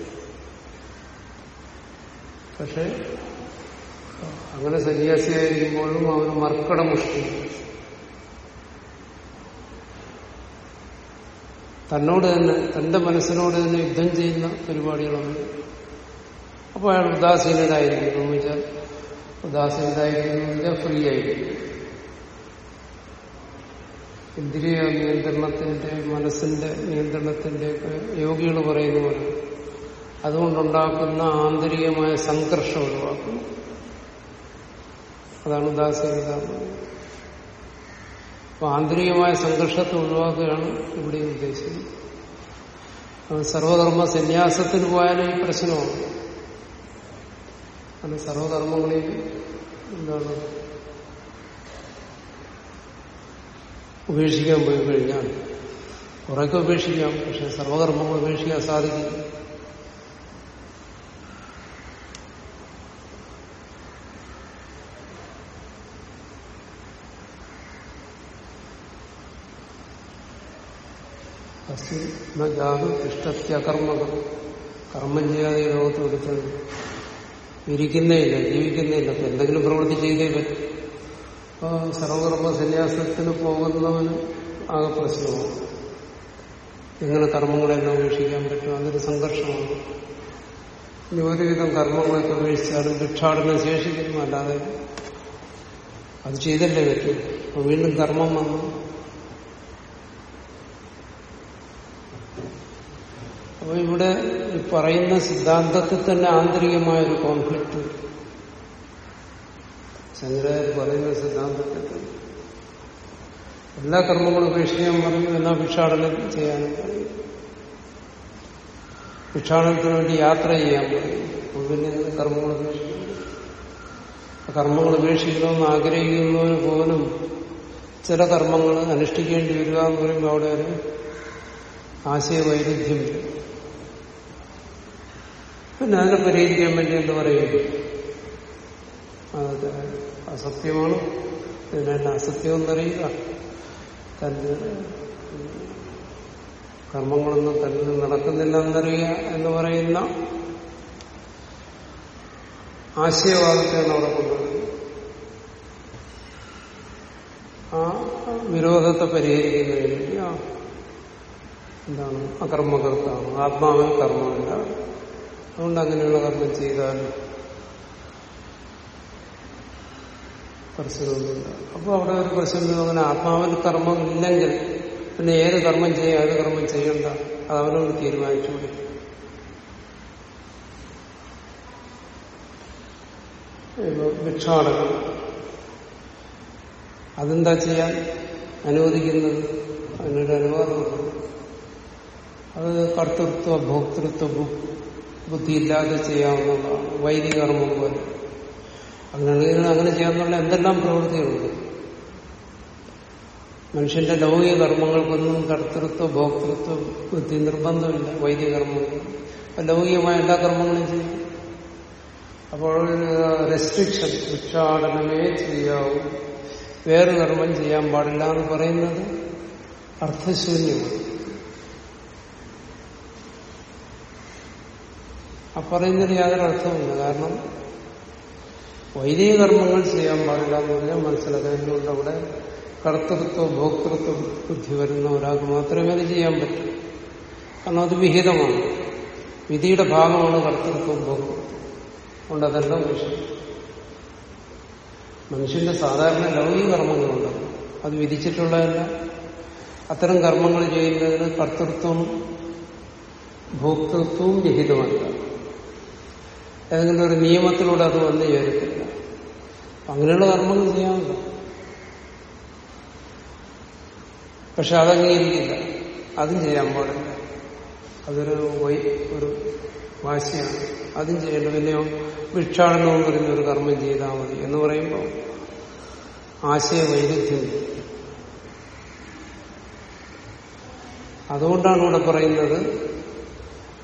പക്ഷെ അങ്ങനെ സന്യാസിയായിരിക്കുമ്പോഴും അവന് മർക്കടമുഷ്ടി തന്നോട് തന്നെ തന്റെ മനസ്സിനോട് തന്നെ യുദ്ധം ചെയ്യുന്ന പരിപാടികളുണ്ട് അപ്പോൾ അയാൾ ഉദാസീനരായിരിക്കുന്നു വെച്ചാൽ ഫ്രീ ആയിരിക്കും ഇന്ദ്രിയ നിയന്ത്രണത്തിന്റെ മനസ്സിന്റെ നിയന്ത്രണത്തിന്റെ യോഗികൾ പറയുന്ന പോലെ. അതുകൊണ്ടുണ്ടാക്കുന്ന ആന്തരികമായ സംഘർഷം ഒഴിവാക്കുന്നു. അതാണ് ഉദാസീനത. അപ്പൊ ആന്തരികമായ സംഘർഷത്തെ ഒഴിവാക്കുകയാണ് ഇവിടെ ഉദ്ദേശിക്കുന്നത്. സർവകർമ്മ സന്യാസത്തിന് പോയാലും ഈ പ്രശ്നമാണ് അത് സർവകർമ്മങ്ങളിൽ എന്താണ് ഉപേക്ഷിക്കാൻ പോയി കഴിഞ്ഞാൽ കുറേയൊക്കെ ഉപേക്ഷിക്കാം പക്ഷെ സർവകർമ്മങ്ങൾ ഉപേക്ഷിക്കാൻ സാധിക്കില്ല. ജാതു ഇഷ്ടത്യകർമ്മകം കർമ്മം. ചെയ്യാതെ ലോകത്ത് എടുത്തത് ഇരിക്കുന്നേ ജീവിക്കുന്നേയില്ല. അപ്പൊ എന്തെങ്കിലും പ്രവൃത്തി ചെയ്തേ പറ്റും. അപ്പൊ സർവകർമ്മ സന്യാസത്തിന് പോകുന്നവന് ആകെ പ്രശ്നമാണ്. എങ്ങനെ കർമ്മങ്ങളെല്ലാം ഉപേക്ഷിക്കാൻ പറ്റും? അതൊരു സംഘർഷമാണ്. ഇനി ഒരുവിധം കർമ്മങ്ങളൊക്കെ ഉപേക്ഷിച്ചാലും ഭിക്ഷാടനം ശേഷിക്കുന്നു അല്ലാതെ അത് ചെയ്തല്ലേ പറ്റും. അപ്പൊ വീണ്ടും കർമ്മം വന്നു. അപ്പൊ ഇവിടെ ഈ പറയുന്ന സിദ്ധാന്തത്തിൽ തന്നെ ആന്തരികമായ ഒരു കോൺഫ്ലിക്റ്റ് ശങ്കരാചാര്യ പറയുന്ന സിദ്ധാന്തത്തിൽ എല്ലാ കർമ്മങ്ങളും ഉപേക്ഷിക്കാൻ പറഞ്ഞു എന്നാൽ ഭിക്ഷാടനം ചെയ്യാനും പറയും. ഭിക്ഷാടനത്തിന് വേണ്ടി യാത്ര ചെയ്യാൻ പറയും. പിന്നെ കർമ്മങ്ങൾ ഉപേക്ഷിക്കുന്നു? കർമ്മങ്ങൾ ഉപേക്ഷിക്കണമെന്ന് ആഗ്രഹിക്കുന്നവന് പോലും ചില കർമ്മങ്ങൾ അനുഷ്ഠിക്കേണ്ടി വരിക എന്ന് പറയുമ്പോൾ അവിടെ ഒരു ആശയവൈരുദ്ധ്യം പിന്നെ അതിനെ പരിഹരിക്കാൻ വേണ്ടി എന്ത് പറയും? അത് അസത്യമാണ്. ഇതിനെ അസത്യം എന്നറിയുക തന്റെ കർമ്മങ്ങളൊന്നും തന്നെ നടക്കുന്നില്ല എന്നറിയുക എന്ന് പറയുന്ന ആശയവാദത്തെയാണ് അവിടെ കൊണ്ടുവരുന്നത്. ആ വിരോധത്തെ പരിഹരിക്കുന്നതിന് വേണ്ടി ആ എന്താണ്? അകർമ്മകർത്താണ് ആത്മാവിന് കർമ്മമില്ല. അതുകൊണ്ട് അങ്ങനെയുള്ള കർമ്മം ചെയ്താൽ പ്രശ്നമൊന്നുമില്ല അപ്പോൾ അവിടെ ഒരു പ്രശ്നം അങ്ങനെ ആത്മാവിന് കർമ്മം ഇല്ലെങ്കിൽ പിന്നെ ഏത് കർമ്മം ചെയ്യാം ഏത് കർമ്മം ചെയ്യണ്ട അത് അവനോട് തീരുമാനിച്ചു കൊടുക്കും ഭിക്ഷാടനം. അതെന്താ ചെയ്യാൻ അനുവദിക്കുന്നത്? അതിനൊരു അനുവാദമുണ്ട്. അത് കർത്തൃത്വ ഭോക്തൃത്വ ബുദ്ധിയില്ലാതെ ചെയ്യാവുന്നതാണ്. വൈദിക കർമ്മം പോലെ. അങ്ങനെയാണെങ്കിൽ അങ്ങനെ ചെയ്യാന്നുള്ള എന്തെല്ലാം പ്രവൃത്തികളുണ്ട്. മനുഷ്യന്റെ ലൗകിക കർമ്മങ്ങൾക്കൊന്നും കർത്തൃത്വ ഭോക്തൃത്വ ബുദ്ധി നിർബന്ധമില്ല വൈദിക കർമ്മങ്ങൾ ലൗകികമായ എല്ലാ കർമ്മങ്ങളും ചെയ്യും. അപ്പോൾ റെസ്ട്രിക്ഷൻ ഭിക്ഷാടനമേ ചെയ്യാവൂ. വേറെ കർമ്മം ചെയ്യാൻ പാടില്ല എന്ന് പറയുന്നത് അർത്ഥശൂന്യമാണ്. ആ പറയുന്നതിന് യാതൊരു അർത്ഥമില്ല കാരണം വൈദിക കർമ്മങ്ങൾ ചെയ്യാൻ പാടില്ല എന്ന് പറഞ്ഞാൽ മനസ്സിലാക്കുക എന്തുകൊണ്ട് അവിടെ കർത്തൃത്വ ഭോക്തൃത്വ ബുദ്ധി വരുന്ന ഒരാൾക്ക് മാത്രമേ അത് ചെയ്യാൻ പറ്റൂ. കാരണം അത് വിഹിതമാണ്. വിധിയുടെ ഭാഗമാണ് കർത്തൃത്വം ഭോക്തൃത്വം അതുകൊണ്ട് അതെല്ലാം വിഷയം മനുഷ്യന്റെ സാധാരണ ലൗകിക കർമ്മങ്ങളുണ്ട്. അത് വിധിച്ചിട്ടുള്ളതല്ല. അത്തരം കർമ്മങ്ങൾ ചെയ്യുന്നതിന് കർത്തൃത്വം ഭോക്തൃത്വവും വിഹിതമല്ല. ഏതെങ്കിലും ഒരു നിയമത്തിലൂടെ അത് വന്നു ചേരത്തില്ല. അങ്ങനെയുള്ള കർമ്മങ്ങൾ ചെയ്യാമല്ലോ. പക്ഷെ അതംഗീകരിക്കില്ല അതും ചെയ്യാൻ പാടില്ല. അതൊരു വൈ ഒരു വാശിയാണ്. അതും ചെയ്യേണ്ട. പിന്നെയോ ഭിക്ഷാടനവും പറഞ്ഞ ഒരു കർമ്മം ചെയ്താൽ മതി എന്ന് പറയുമ്പോൾ ആശയ വൈരുദ്ധ്യം. അതുകൊണ്ടാണ് ഇവിടെ പറയുന്നത്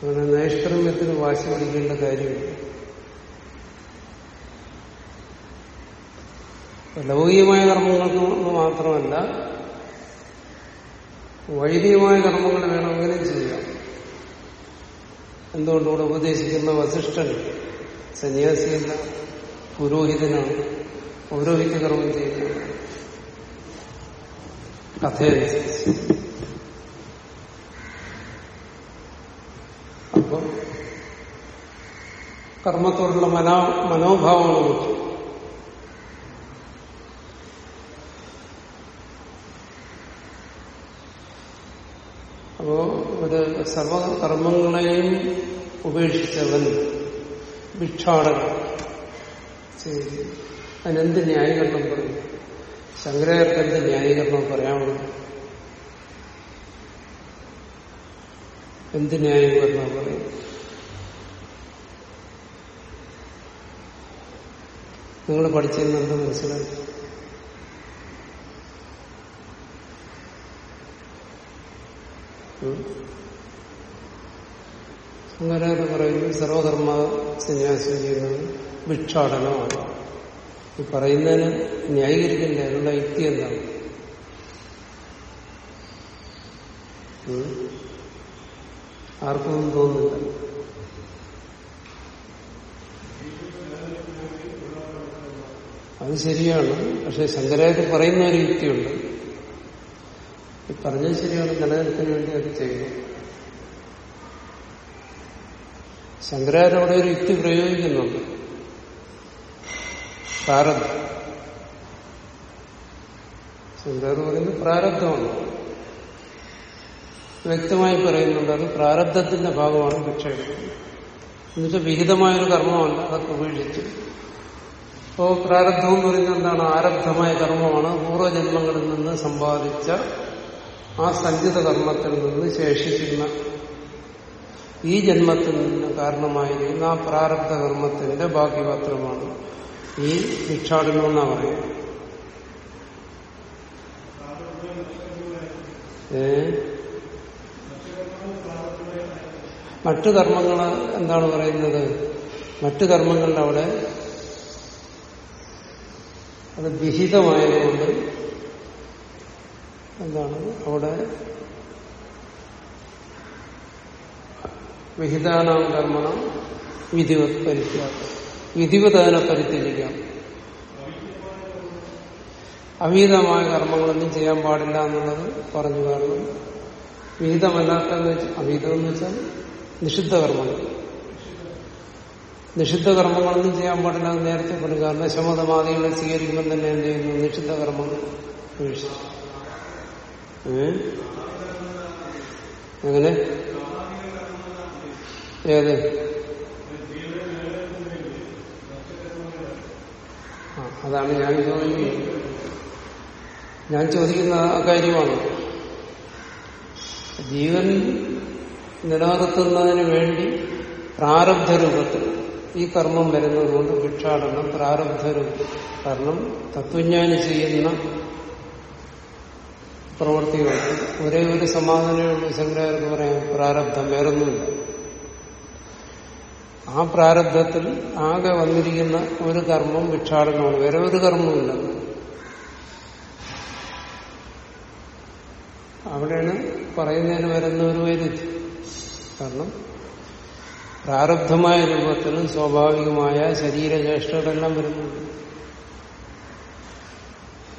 അങ്ങനെ നൈഷ്കർമ്മ്യത്തിന് വാശി പിടിക്കേണ്ട കാര്യമില്ല. ലൗകികമായ കർമ്മങ്ങൾക്ക് മാത്രമല്ല വൈദികമായ കർമ്മങ്ങൾ വേണമെങ്കിലും ചെയ്യാം. എന്തുകൊണ്ടുകൂടെ ഉപദേശിക്കുന്ന വസിഷ്ഠൻ സന്യാസിയല്ല പുരോഹിതനാണ് പൗരോഹിത്യ കർമ്മം ചെയ്യുന്ന കഥയനുസരിച്ച് അപ്പം കർമ്മത്തോടുള്ള മനോ മനോഭാവമാണ് മുഖ്യം അപ്പോ ഒരു സർവകർമ്മങ്ങളെയും ഉപേക്ഷിച്ചവൻ ഭിക്ഷാടകൻ. ശരി അതിനെന്ത് ന്യായീകരണം പറയും? എന്ത് ന്യായീകരണം പറയാമോ? എന്ത് ന്യായീകരണം പറയും? നിങ്ങൾ പഠിച്ചതെന്ന് മനസ്സിലായി? ശങ്കരാചാര്യ പറയുന്നത് സർവധർമ്മ സന്യാസം ചെയ്യുന്നത് ഭിക്ഷാടനമാണ്. ഈ പറയുന്നതിന് ന്യായീകരിക്കില്ല അതിനുള്ള യുക്തി എന്താണ്? ആർക്കൊന്നും തോന്നുന്നില്ല. അത് ശരിയാണ്. പക്ഷെ ശങ്കരാചാര്യ പറയുന്ന ഒരു യുക്തിയുണ്ട്. ഈ പറഞ്ഞത് ശരിയാണ് നിലനിൽപ്പിന് വേണ്ടി അത് ചെയ്യുന്നു ശങ്കരാചാര്യ അവിടെ ഒരു യുക്തി പ്രയോഗിക്കുന്നുണ്ട്. പ്രാരബ്ധം. ശങ്കരാചാര്യ പറയുന്നത് പ്രാരബ്ധമാണ്. വ്യക്തമായി പറയുന്നുണ്ട് അത് പ്രാരബ്ധത്തിന്റെ ഭാഗമാണ് ഭിക്ഷ എന്നുവെച്ചാൽ വിഹിതമായൊരു കർമ്മമല്ല അതൊക്കെ ഉപേക്ഷിച്ച്. അപ്പോ പ്രാരബ്ധം എന്ന് പറയുന്നത് എന്താണ്? ആരബ്ധമായ കർമ്മമാണ്. പൂർവജന്മങ്ങളിൽ നിന്ന് സമ്പാദിച്ച ആ സഞ്ചിത കർമ്മത്തിൽ നിന്ന് ശേഷിക്കുന്ന ഈ ജന്മത്തിൽ നിന്ന് കാരണമായിരിക്കുന്ന ആ പ്രാരബ്ധ കർമ്മത്തിന്റെ ബാക്കി പത്രമാണ് ഈ ഭിക്ഷാടനം എന്നാ ഏ? മറ്റു കർമ്മങ്ങൾ എന്താണ് പറയുന്നത്? മറ്റു കർമ്മങ്ങളുടെ അവിടെ അത് വിഹിതമായതുകൊണ്ട് എന്താണ്? അവിടെ വിഹിതാനാം കർമ്മണം വിധിവത് പരിത്യാഗം. വിധിവത് അതിനെ പരിത്യജിക്കാം. അവിഹിതമായ കർമ്മങ്ങളൊന്നും ചെയ്യാൻ പാടില്ല എന്നുള്ളത് പറഞ്ഞു കാരണം വിഹിതമല്ലാത്തെന്ന് വെച്ചാൽ അവിഹിതം എന്ന് വെച്ചാൽ നിഷിദ്ധ കർമ്മങ്ങൾ. നിഷിദ്ധ കർമ്മങ്ങളൊന്നും ചെയ്യാൻ പാടില്ല എന്ന് നേരത്തെ പറഞ്ഞു. കാരണം ശമതമാദികളെ സ്വീകരിക്കുമ്പോൾ തന്നെ എന്ത് ചെയ്യുന്നു? നിഷിദ്ധ കർമ്മങ്ങൾ ഉപേക്ഷിച്ചു? എങ്ങനെ? ഏത്? അതാണ് ഞാൻ ചോദിക്കുന്നത്. ഞാൻ ചോദിക്കുന്ന ആ കാര്യമാണ്. ജീവൻ നിലനിർത്തുന്നതിന് വേണ്ടി പ്രാരബ്ധ രൂപത്തിൽ ഈ കർമ്മം വരുന്നതുകൊണ്ട് ഭിക്ഷാടനം പ്രാരബ്ധ രൂപം കാരണം തത്വജ്ഞാനി ചെയ്യുന്ന പ്രവൃത്തികൾക്ക് ഒരേ ഒരു സമാധാനമുള്ള ശങ്കരാചാര്യർക്ക് പറയാം പ്രാരബ്ധം വേറൊന്നുമില്ല. ആ പ്രാരബ്ധത്തിൽ ആകെ വന്നിരിക്കുന്ന ഒരു കർമ്മം ഭിക്ഷാടനമാണ്. വേറെ ഒരു കർമ്മമില്ല അവിടെയാണ് പറയുന്നതിന് വരുന്ന ഒരു വൈരുദ്ധ്യം. കാരണം പ്രാരബ്ധമായ രൂപത്തിൽ സ്വാഭാവികമായ ശരീരചേഷ്ടകളെല്ലാം വരുന്നുണ്ട്.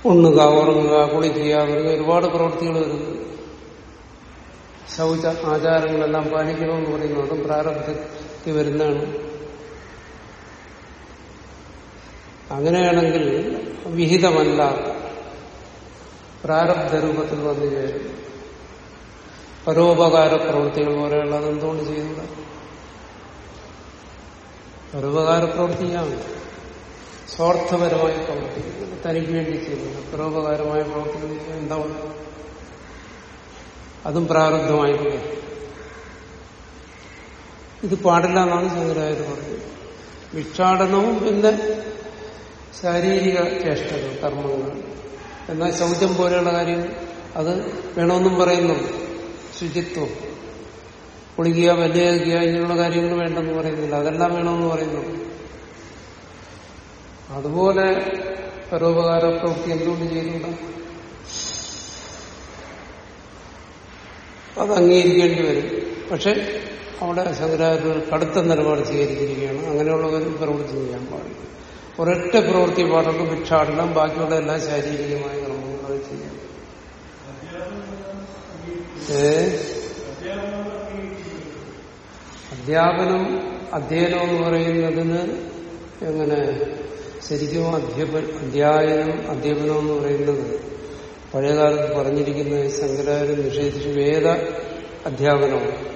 ഉണ്ണുക ഉറങ്ങുക കുളിക്കുക വരുക ഒരുപാട് പ്രവൃത്തികൾ വരുന്നു. ശൗച ആചാരങ്ങളെല്ലാം പാലിക്കണമെന്ന് പറയുന്നു. അതും പ്രാരബ്ധത്തിൽ വരുന്നതാണ്. അങ്ങനെയാണെങ്കിൽ വിഹിതമല്ല പ്രാരബ്ധ രൂപത്തിൽ വന്നു ചേരും. പരോപകാര പ്രവൃത്തികൾ പോലെയുള്ള എന്തുകൊണ്ട് ചെയ്യുന്നത്? പരോപകാര പ്രവർത്തിയാണ് സ്വാർത്ഥപരമായി പ്രവർത്തിക്കുന്നത് തനിക്ക് വേണ്ടി ചെയ്യുന്നത് പരോപകാരമായ പ്രവർത്തിക്കുന്നത് എന്താണ് അതും പ്രാരബ്ധമായി ഇത് പാടില്ല എന്നാണ് ശങ്കരാചാര്യ പറഞ്ഞത്. ഭിക്ഷാടനവും പിന്നെ ശാരീരിക ചേഷ്ടകൾ കർമ്മങ്ങൾ. എന്നാൽ ശൗചം പോലെയുള്ള കാര്യം അത് വേണമെന്നും പറയുന്നു ശുചിത്വം. കുളിക്കുക വലിയ ഇങ്ങനെയുള്ള കാര്യങ്ങൾ വേണ്ടെന്ന് പറയുന്നില്ല. അതെല്ലാം വേണമെന്ന് പറയുന്നുണ്ട്. അതുപോലെ പരോപകാര പ്രവൃത്തി എന്തുകൊണ്ട് ചെയ്യുന്നുണ്ട്? അത് അംഗീകരിക്കേണ്ടി വരും. പക്ഷെ അവിടെ ശങ്കരാചാര്യർ കടുത്ത നിലപാട് സ്വീകരിച്ചിരിക്കുകയാണ്. അങ്ങനെയുള്ളവരും പ്രവൃത്തി ചെയ്യാൻ പാടില്ല. ഒരൊറ്റ പ്രവൃത്തി പാടുള്ളൂ ഭിക്ഷാടനം ബാക്കിയുള്ള എല്ലാ ശാരീരികമായ കർമ്മങ്ങളും അത് ചെയ്യാം. അധ്യാപനം അധ്യയനം എന്ന് പറയുന്നതിന് എങ്ങനെ ശരിക്കും അധ്യാപ അധ്യായനം അധ്യാപനം എന്ന് പറയുന്നത് പഴയകാലത്ത് പറഞ്ഞിരിക്കുന്ന ശങ്കരാചാര്യം നിഷേധിച്ച് വേദ അധ്യാപനമാണ്.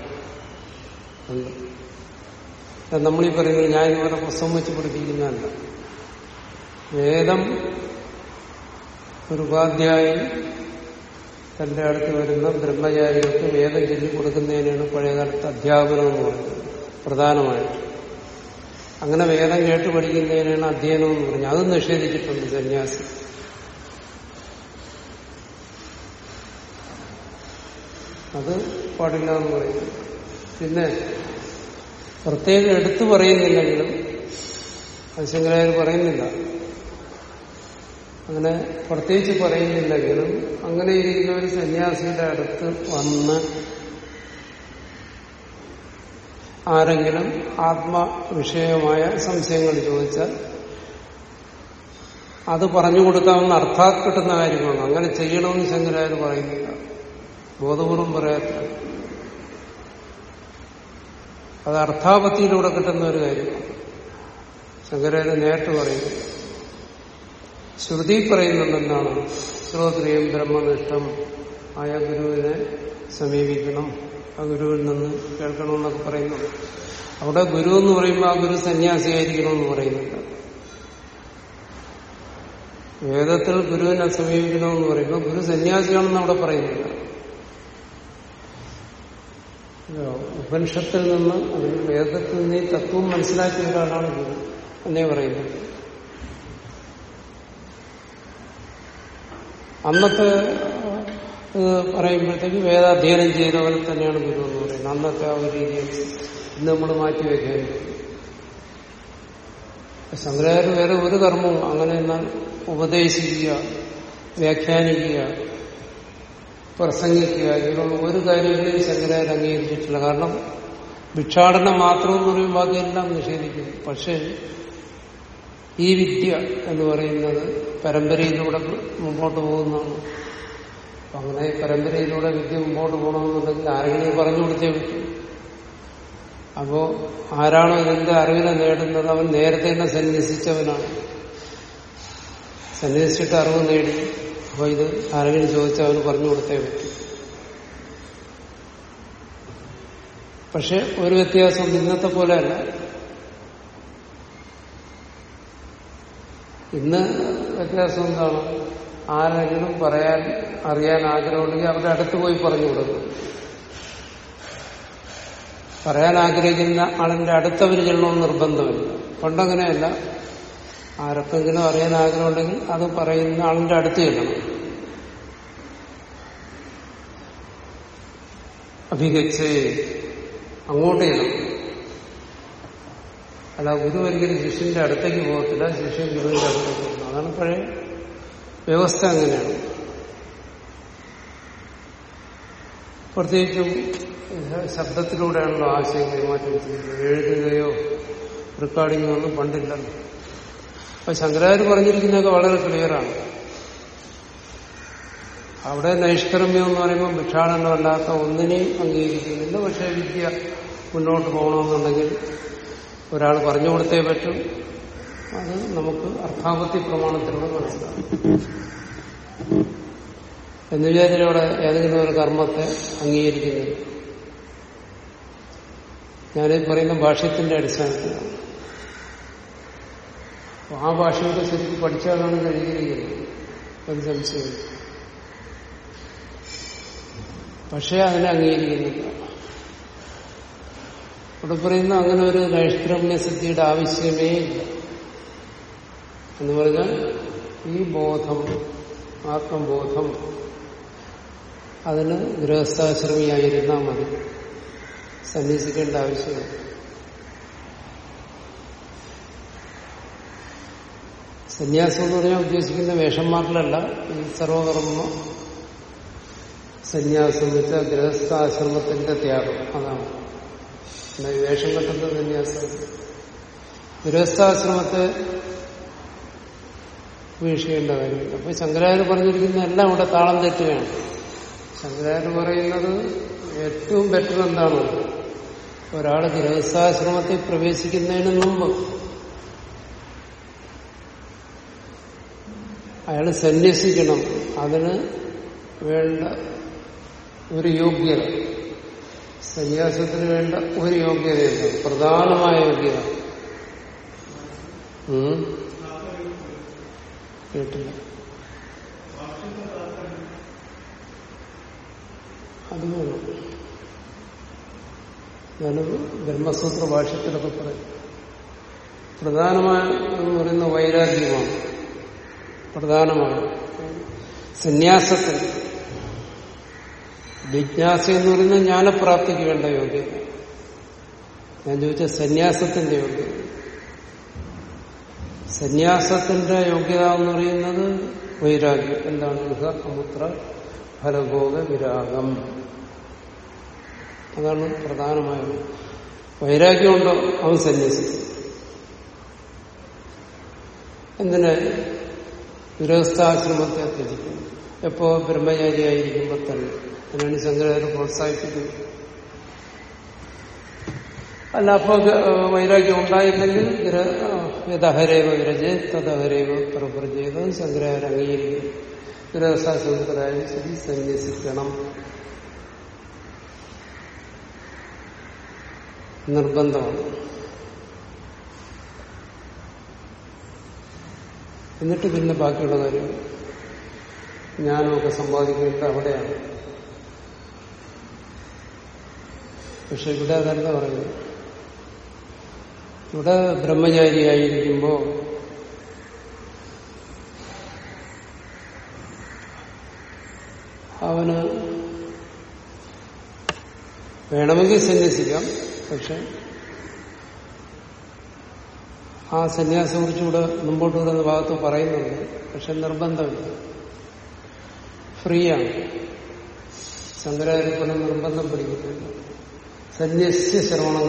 നമ്മളീ പറയുന്നത് ഞാൻ ഇതുപോലെ പുസ്തകം വെച്ച് പഠിപ്പിക്കുന്നതല്ല. വേദം ഒരു ഉപാധ്യായൻ തന്റെ അടുത്ത് വരുന്ന ബ്രഹ്മചാരികൾക്ക് വേദം ചൊല്ലി കൊടുക്കുന്നതിനാണ് പഴയകാലത്ത് അധ്യാപനം എന്ന് പറയുന്നത്. പ്രധാനമായിട്ട്. അങ്ങനെ വേദം കേട്ട് പഠിക്കുന്നതിനാണ് അധ്യയനം എന്ന് പറഞ്ഞത്. അത് നിഷേധിച്ചിട്ടുണ്ട് സന്യാസി. അത് പാടില്ല എന്ന് പറയുന്നു. പിന്നെ പ്രത്യേകം എടുത്തു പറയുന്നില്ലെങ്കിലും അത് പറയുന്നില്ല. അങ്ങനെ പ്രത്യേകിച്ച് പറയുന്നില്ലെങ്കിലും അങ്ങനെ ഇരിക്കുന്ന ഒരു സന്യാസിയുടെ അടുത്ത് വന്ന് ആരെങ്കിലും ആത്മവിഷയമായ സംശയങ്ങൾ ചോദിച്ചാൽ അത് പറഞ്ഞു കൊടുക്കാവുന്ന അർത്ഥാത് കിട്ടുന്ന കാര്യമാണ് അങ്ങനെ ചെയ്യണമെന്ന് ശങ്കരാചാര്യ പറയുന്നില്ല ബോധപൂർവം പറയാത്ത. അത് അർത്ഥാപത്തിയിലൂടെ കിട്ടുന്ന ഒരു കാര്യമാണ്. ശങ്കരാചാര്യ നേരിട്ട് പറയുന്നു ശ്രുതി പറയുന്നുണ്ടെന്നാണ് ശ്രോത്രിയം ബ്രഹ്മനിഷ്ഠം ആയ ഗുരുവിനെ സമീപിക്കണം. ആ ഗുരുവിൽ നിന്ന് കേൾക്കണമെന്നൊക്കെ പറയുന്നു അവിടെ ഗുരു എന്ന് പറയുമ്പോൾ ആ ഗുരു സന്യാസിയായിരിക്കണമെന്ന് പറയുന്നില്ല വേദത്തിൽ ഗുരുവിനെ സമീപിക്കണമെന്ന് പറയുമ്പോൾ ഗുരു സന്യാസിയാണെന്ന് അവിടെ പറയുന്നില്ല ഉപനിഷത്തിൽ നിന്ന് അല്ലെങ്കിൽ വേദത്തിൽ നിന്ന് ഈ തത്വം മനസ്സിലാക്കിയ ഒരാളാണ് ഗുരു എന്നേ പറയുന്നത് അന്നത്തെ പറയുമ്പോഴത്തേക്ക് വേദാധ്യയനം ചെയ്തവൻ തന്നെയാണ് ഗുരു എന്ന് പറയുന്നത്. അന്നത്തെ ആ ഒരു രീതിയിൽ ഇന്ന് നമ്മൾ മാറ്റിവെക്കാൻ ശങ്കരാചാര്യ വേറെ ഒരു കർമ്മവും അങ്ങനെ എന്നാൽ ഉപദേശിക്കുക വ്യാഖ്യാനിക്കുക പ്രസംഗിക്കുക ഇതിനുള്ള ഒരു കാര്യങ്ങളെയും ശങ്കരാചാര്യ അംഗീകരിച്ചിട്ടില്ല. കാരണം ഭിക്ഷാടനം മാത്രം എന്ന് പറയും ബാക്കിയെല്ലാം നിഷേധിക്കുന്നു. പക്ഷേ ഈ വിദ്യ എന്ന് പറയുന്നത് പരമ്പരയിലൂടെ മുമ്പോട്ട് പോകുന്നതാണ്. അങ്ങനെ പരമ്പരയിലൂടെ വിദ്യ മുമ്പോട്ട് പോകണമെന്നുണ്ടെങ്കിൽ ആരെങ്കിലും പറഞ്ഞു കൊടുത്തേ പറ്റും. അപ്പോ ആരാണോ ഇതിന്റെ അറിവിനെ നേടുന്നത് അവൻ നേരത്തെ തന്നെ സന്യസിച്ചവനാണ്. സന്യസിച്ചിട്ട് അറിവ് നേടി. അപ്പൊ ഇത് ആരെങ്കിലും ചോദിച്ചാൽ അവന് പറഞ്ഞു കൊടുത്തേ പറ്റും. പക്ഷെ ഒരു വ്യത്യാസം ഇന്നത്തെ പോലെയല്ല ഇന്ന് വ്യത്യാസം എന്താണ്? ആരെങ്കിലും പറയാൻ അറിയാൻ ആഗ്രഹമുണ്ടെങ്കിൽ അവരുടെ അടുത്ത് പോയി പറഞ്ഞു കൊടുക്കും. പറയാൻ ആഗ്രഹിക്കുന്ന ആളിന്റെ അടുത്തവർ ചെല്ലണമെന്ന് നിർബന്ധമില്ല. പണ്ടങ്ങനെയല്ല ആരൊക്കെങ്കിലും അറിയാൻ ആഗ്രഹമുണ്ടെങ്കിൽ അത് പറയുന്ന ആളിന്റെ അടുത്ത് ചെല്ലണം. അഭിഗച്ച് അങ്ങോട്ട് ചെല്ലണം. അല്ല ഗുരു ഒരിക്കലും ശിഷ്യന്റെ അടുത്തേക്ക് പോകത്തില്ല. ശിഷ്യൻ ഗുരുവിന്റെ അടുത്തേക്ക് പോകുന്നു. അതാണ് പഴയ വ്യവസ്ഥ അങ്ങനെയാണ്. പ്രത്യേകിച്ചും ശബ്ദത്തിലൂടെയാണല്ലോ ആശയം കൈമാറ്റം ചെയ്യുന്നത്. എഴുതുകയോ റെക്കോർഡിങ്ങോ ഒന്നും പണ്ടില്ലല്ലോ. അപ്പൊ ശങ്കരാചാര്യ പറഞ്ഞിരിക്കുന്നതൊക്കെ വളരെ ക്ലിയറാണ് അവിടെ നൈഷ്കർമ്മ്യം എന്ന് പറയുമ്പോൾ ഭിക്ഷാടനമല്ലാത്ത ഒന്നിനെയും അംഗീകരിക്കുന്നില്ല. പക്ഷേ വിദ്യ മുന്നോട്ട് പോകണമെന്നുണ്ടെങ്കിൽ ഒരാൾ പറഞ്ഞു കൊടുത്തേ പറ്റും. അത് നമുക്ക് അർത്ഥാപത്തി പ്രമാണത്തിലൂടെ മനസ്സിലാക്കാം. എന്ന് വിചാരിച്ചവിടെ ഏതെങ്കിലും ഒരു കർമ്മത്തെ അംഗീകരിക്കുന്നത് ഞാനീ പറയുന്ന ഭാഷ്യത്തിന്റെ അടിസ്ഥാനത്തിലാണ് ആ ഭാഷയൊക്കെ ശരിക്കും പഠിച്ചാലാണ് കഴിഞ്ഞിരിക്കുന്നത് അത് സംശയം പക്ഷേ അതിനെ അംഗീകരിക്കുന്നില്ല. ഇവിടെ പറയുന്ന അങ്ങനെ ഒരു നൈഷ്ക്രമ്യ സിദ്ധിയുടെ ആവശ്യമേ ഇല്ല. എന്ന് പറഞ്ഞാൽ ഈ ബോധം ആത്മബോധം അതിന് ഗൃഹസ്ഥാശ്രമിയായിരുന്നാൽ മതി. സന്യസിക്കേണ്ട ആവശ്യമില്ല. സന്യാസം എന്ന് പറഞ്ഞാൽ ഉദ്ദേശിക്കുന്ന വേഷം മാത്രമല്ല ഈ സർവകർമ്മ സന്യാസം വെച്ചാൽ ഗൃഹസ്ഥാശ്രമത്തിന്റെ ത്യാഗം. അതാണ്. വേഷം കെട്ടുന്ന സന്യാസം. ഗൃഹസ്ഥാശ്രമത്തെ വീക്ഷിക്കേണ്ട കാര്യമില്ല. അപ്പൊ ശങ്കരാചാര്യ പറഞ്ഞിരിക്കുന്ന എല്ലാം ഇവിടെ താളം തെറ്റുകയാണ്. ശങ്കരാചാര്യ പറയുന്നത് ഏറ്റവും ബെറ്റർ എന്താണ്? ഒരാൾ ഗൃഹസ്ഥാശ്രമത്തിൽ പ്രവേശിക്കുന്നതിന് മുമ്പ് അയാൾ സന്യസിക്കണം. അതിന് വേണ്ട ഒരു യോഗ്യത. സന്യാസത്തിന് വേണ്ട ഒരു യോഗ്യതയുണ്ട്. പ്രധാനമായ യോഗ്യത? കേട്ടില്ല. അതുപോലെ ഞാനൊരു ബ്രഹ്മസൂത്ര ഭാഷത്തിലൊക്കെ പറയും. പ്രധാനമായെന്ന് പറയുന്ന വൈരാഗ്യമാണ്. പ്രധാനമാണ്. സന്യാസത്തിൽ ജിജ്ഞാസ എന്ന് പറയുന്ന ജ്ഞാനപ്രാപ്തിക്ക് വേണ്ട യോഗ്യത. ഞാൻ ചോദിച്ച സന്യാസത്തിന്റെ യോഗ്യത. സന്യാസത്തിന്റെ യോഗ്യത എന്ന് പറയുന്നത് വൈരാഗ്യം. എന്താണ് ഗൃഹ അമുത്ര ഫലഭോഗ വിരാഗം. അതാണ് പ്രധാനമായത് വൈരാഗ്യമുണ്ടോ? അവൻ സന്യസിക്കും എന്തിന്? ഗൃഹസ്ഥാശ്രമത്തെ ത്യജിക്കുന്നു എപ്പോ ബ്രഹ്മചാരിയായിരിക്കുമ്പോൾ തന്നെ. അതിനാണ് ശങ്കരാചാര്യ പ്രോത്സാഹിപ്പിക്കുന്നത് അല്ല അപ്പൊ വൈരാഗ്യം ഉണ്ടായില്ലെങ്കിൽ യഥഹരേവ വിരജെ തഥഹരേവ പ്രപ്രജയത് ശങ്കരാചാര്യ അംഗീകരിക്കും. ശരി സന്യസിക്കണം. നിർബന്ധമാണ്. എന്നിട്ട് പിന്നെ ബാക്കിയുള്ള കാര്യം ജ്ഞാനമൊക്കെ സമ്പാദിക്കേണ്ടത് അവിടെയാണ്. പക്ഷെ ഇവിടെ അതല്ല പറയുന്നത്? ഇവിടെ ബ്രഹ്മചാരിയായിരിക്കുമ്പോ അവന് വേണമെങ്കിൽ സന്യസിക്കാം പക്ഷെ ആ സന്യാസം കുറിച്ചുകൂടെ മുമ്പോട്ട് വരുന്ന ഭാഗത്ത് പറയുന്നുണ്ട് പക്ഷെ നിർബന്ധമില്ല. ഫ്രീയാണ്. ശങ്കരാചാര്യപ്പനെ നിർബന്ധം പിടിക്കുന്നില്ല സന്യസിച്ച് ശ്രവണം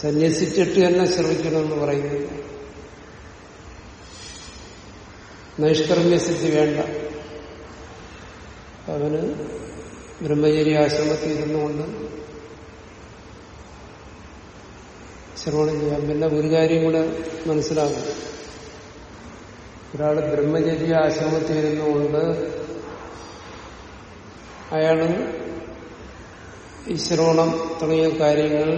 സന്യസിച്ചിട്ട് തന്നെ ശ്രമിക്കണമെന്ന് പറയുന്നില്ല നൈഷ്കർമ്മ്യസിദ്ധി വേണ്ട. അവന് ബ്രഹ്മചരി ആശ്രമത്തിൽ ഇരുന്നുകൊണ്ട് ശ്രവണം ചെയ്യാം. പിന്നെ ഒരു കാര്യം കൂടെ മനസ്സിലാകും ഒരാൾ ബ്രഹ്മചര്യ ആശ്രമത്തിൽ ഇരുന്നുകൊണ്ട് അയാൾ ഈ ശ്രവണം തുടങ്ങിയ കാര്യങ്ങൾ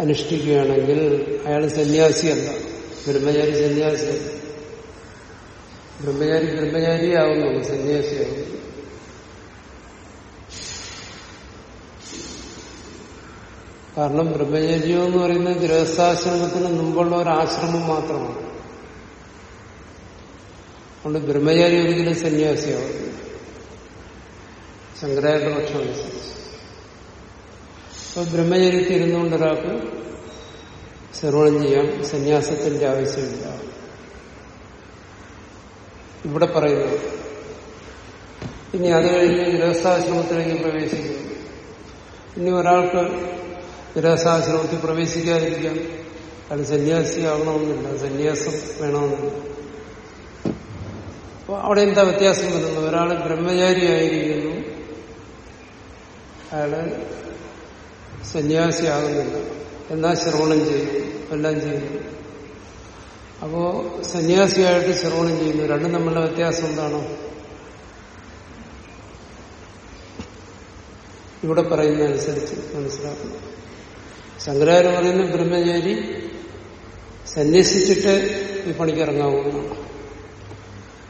അനുഷ്ഠിക്കുകയാണെങ്കിൽ അയാൾ സന്യാസിയല്ല. ബ്രഹ്മചാരി സന്യാസി ബ്രഹ്മചാരി ബ്രഹ്മചാരിയാവുന്നുള്ളൂ സന്യാസിയാവുന്നു കാരണം ബ്രഹ്മചര്യം എന്ന് പറയുന്നത് ഗൃഹസ്ഥാശ്രമത്തിന് മുമ്പുള്ള ഒരു ആശ്രമം മാത്രമാണ്. അതുകൊണ്ട് ബ്രഹ്മചാരി ഒരിക്കലും സന്യാസിയാവും ശങ്കരാചാര്യ പക്ഷം അനുസരിച്ച്. അപ്പൊ ബ്രഹ്മചര്യത്തിൽ ഇരുന്നുകൊണ്ട് ഒരാൾക്ക് ശ്രവണം ചെയ്യാം സന്യാസത്തിന്റെ ആവശ്യമില്ല. ഇവിടെ പറയുന്നു ഇനി അത് കഴിഞ്ഞ് ഗൃഹസ്ഥാശ്രമത്തിലേക്ക് പ്രവേശിക്കുന്നു ഇനി ഒരാൾക്ക് ഗൃഹസ്ഥാശ്രമത്തിൽ പ്രവേശിക്കാതിരിക്കാം. അത് സന്യാസി ആകണമെന്നില്ല സന്യാസം വേണമെന്നില്ല. അപ്പൊ അവിടെ എന്താ വ്യത്യാസം വരുന്നത്? ഒരാൾ ബ്രഹ്മചാരിയായിരിക്കുന്നു അയാൾ സന്യാസിയാകുന്നില്ല. എന്നാൽ ശ്രവണം ചെയ്യും. എല്ലാം ചെയ്യും. അപ്പോ സന്യാസിയായിട്ട് ശ്രവണം ചെയ്യുന്നു. രണ്ടും തമ്മിലുള്ള വ്യത്യാസം എന്താണോ? ഇവിടെ പറയുന്ന അനുസരിച്ച് മനസ്സിലാക്കുന്നു. ശങ്കരാചാര്യ പറയുന്ന ബ്രഹ്മചാരി സന്യസിച്ചിട്ട് ഈ പണിക്ക് ഇറങ്ങാവുന്നതാണ്.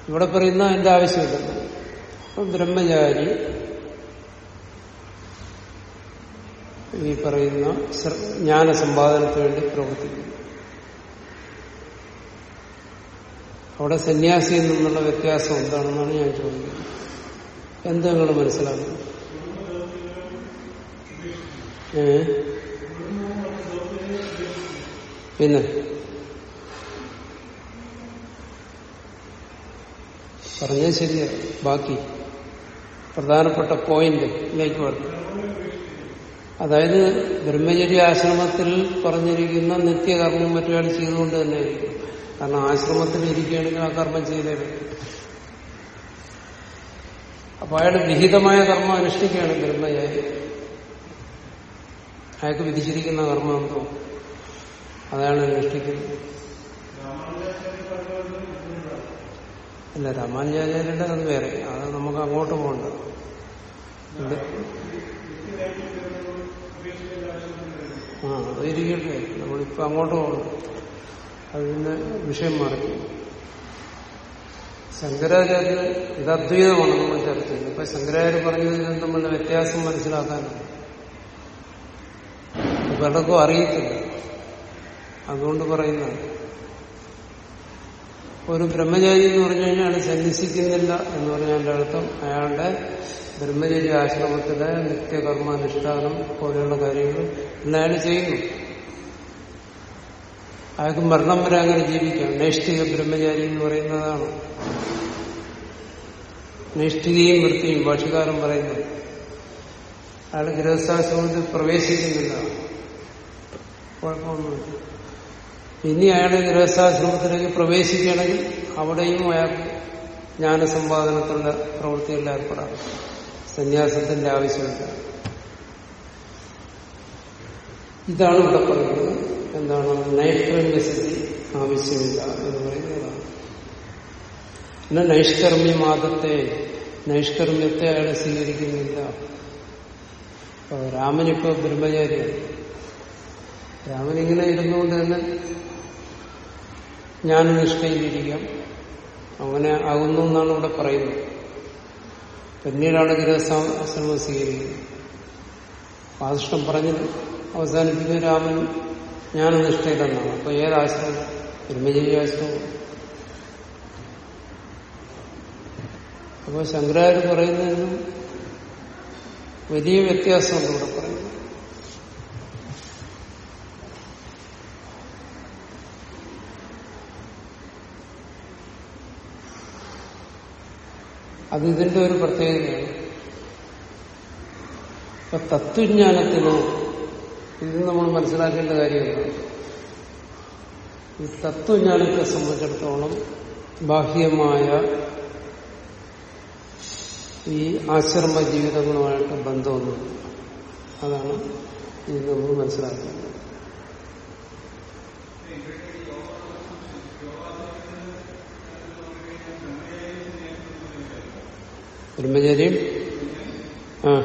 ഇവിടെ പറയുന്ന എന്റെ ആവശ്യമില്ല. അപ്പം ബ്രഹ്മചാരി ഈ പറയുന്ന ജ്ഞാന സമ്പാദനത്തിന് വേണ്ടി പ്രവർത്തിക്കുന്നു. അവിടെ സന്യാസിയിൽ നിന്നുള്ള വ്യത്യാസം എന്താണെന്നാണ് ഞാൻ ചോദിക്കുന്നത്. എന്താ നിങ്ങൾ മനസ്സിലാക്കുന്നത് ഏ? പിന്നെ? പറഞ്ഞാൽ ശരിയാണ് ബാക്കി. പ്രധാനപ്പെട്ട പോയിന്റ് പോയിന്റിലേക്ക് വരണം അതായത് ബ്രഹ്മചര്യ ആശ്രമത്തിൽ പറഞ്ഞിരിക്കുന്ന നിത്യകർമ്മം മറ്റൊരാൾ ചെയ്തുകൊണ്ട് തന്നെ ആയിരിക്കും കാരണം ആശ്രമത്തിൽ ഇരിക്കുകയാണെങ്കിൽ ആ കർമ്മം ചെയ്തേ അപ്പൊ അയാൾ വിഹിതമായ കർമ്മം അനുഷ്ഠിക്കുകയാണ് ബ്രഹ്മചാരി അയാൾക്ക് വിധിച്ചിരിക്കുന്ന കർമ്മം എന്തോ? അതാണ് അനുഷ്ഠിക്കുന്നത്. അല്ല രാമാനുചാചാര്യന്റെ അത് വേറെ. അത് നമുക്ക് അങ്ങോട്ട് പോകണ്ട. ആ അത് ഇരിക്കട്ടെ നമ്മളിപ്പോ അങ്ങോട്ട് പോകണം. അതിന് വിഷയം മാറി. ശങ്കരാചാര്യ ഇത് അദ്വൈതമാണ് നമ്മൾ ചർച്ച ചെയ്യുന്നത്. ഇപ്പൊ ശങ്കരാചാര്യ പറഞ്ഞതിൽ നമ്മളുടെ വ്യത്യാസം മനസ്സിലാക്കാനാണ്. പലർക്കും അറിയത്തില്ല. അതുകൊണ്ട് പറയുന്നത് ഒരു ബ്രഹ്മചാരി എന്ന് പറഞ്ഞു കഴിഞ്ഞാൽ അയാൾ സന്യസിക്കുന്നില്ല എന്ന് പറഞ്ഞതിന്റെ അർത്ഥം അയാളുടെ ബ്രഹ്മചര്യ ആശ്രമത്തിലെ നിത്യകർമാനുഷ്ഠാനം പോലെയുള്ള കാര്യങ്ങൾ എല്ലാം ചെയ്യുന്നു. അയാൾക്ക് മരണം വരെ അങ്ങനെ ജീവിക്കാം. നൈഷ്ഠിക ബ്രഹ്മചാരി എന്ന് പറയുന്നതാണ്. നൈഷ്ഠികയും വൃത്തിയും ഭാഷകാരം പറയുന്നത്. അയാൾ ഗൃഹസ്ഥാശ്രമത്തിൽ പ്രവേശിക്കുന്നില്ല. കുഴപ്പമൊന്നുമില്ല. ഇനി അയാൾ ഗൃഹസ്ഥാശ്രമത്തിലേക്ക് പ്രവേശിക്കുകയാണെങ്കിൽ അവിടെയും അയാൾ ജ്ഞാനസമ്പാദനത്തിലുള്ള പ്രവൃത്തികളിൽ ഏർപ്പെടാം. സന്യാസത്തിന്റെ ആവശ്യമില്ല. ഇതാണ് ഇവിടെ പറയുന്നത്. എന്താണ്? നൈഷ്കർമ്മ്യസിദ്ധി ആവശ്യമില്ല എന്ന് പറയുന്നതാണ്. പിന്നെ നൈഷ്കർമ്മ്യമാദത്തെ നൈഷ്കർമ്മ്യത്തെ അയാൾ സ്വീകരിക്കുന്നില്ല. രാമനിപ്പോ ബ്രഹ്മചാരിയാണ്. രാമനിങ്ങനെ ഇരുന്നുകൊണ്ട് തന്നെ ഞാൻ നിഷ്ഠയിലിരിക്കാം. അങ്ങനെ ആകുന്നു എന്നാണ് ഇവിടെ പറയുന്നത്. പിന്നീടാണ് ഗൃഹസ്ഥാശ്രമം സ്വീകരിക്കുന്നത്. വാസിഷ്ടം പറഞ്ഞ് അവസാനിപ്പിക്കുന്ന രാമൻ ഞാനും നിഷ്ഠയിലെന്നാണ്. അപ്പൊ ഏതാശ്രമം? ബ്രഹ്മചര്യ ആശ്രമം. അപ്പോൾ ശങ്കരാചാര്യ പറയുന്നതിനും വലിയ വ്യത്യാസമുണ്ട് ഇവിടെ പറയുന്നത്. അത് ഇതിന്റെ ഒരു പ്രത്യേകതയാണ്. ഇപ്പൊ തത്വജ്ഞാനത്തിന് ഇത് നമ്മൾ മനസ്സിലാക്കേണ്ട കാര്യമാണ് ഈ തത്വജ്ഞാനത്തെ സംബന്ധിച്ചിടത്തോളം ബാഹ്യമായ ഈ ആശ്രമ ജീവിതങ്ങളുമായിട്ട് ബന്ധമൊന്നുമില്ല. അതാണ് ഇത് നമ്മൾ മനസ്സിലാക്കേണ്ടത്. ബ്രഹ്മചര്യം. ആ.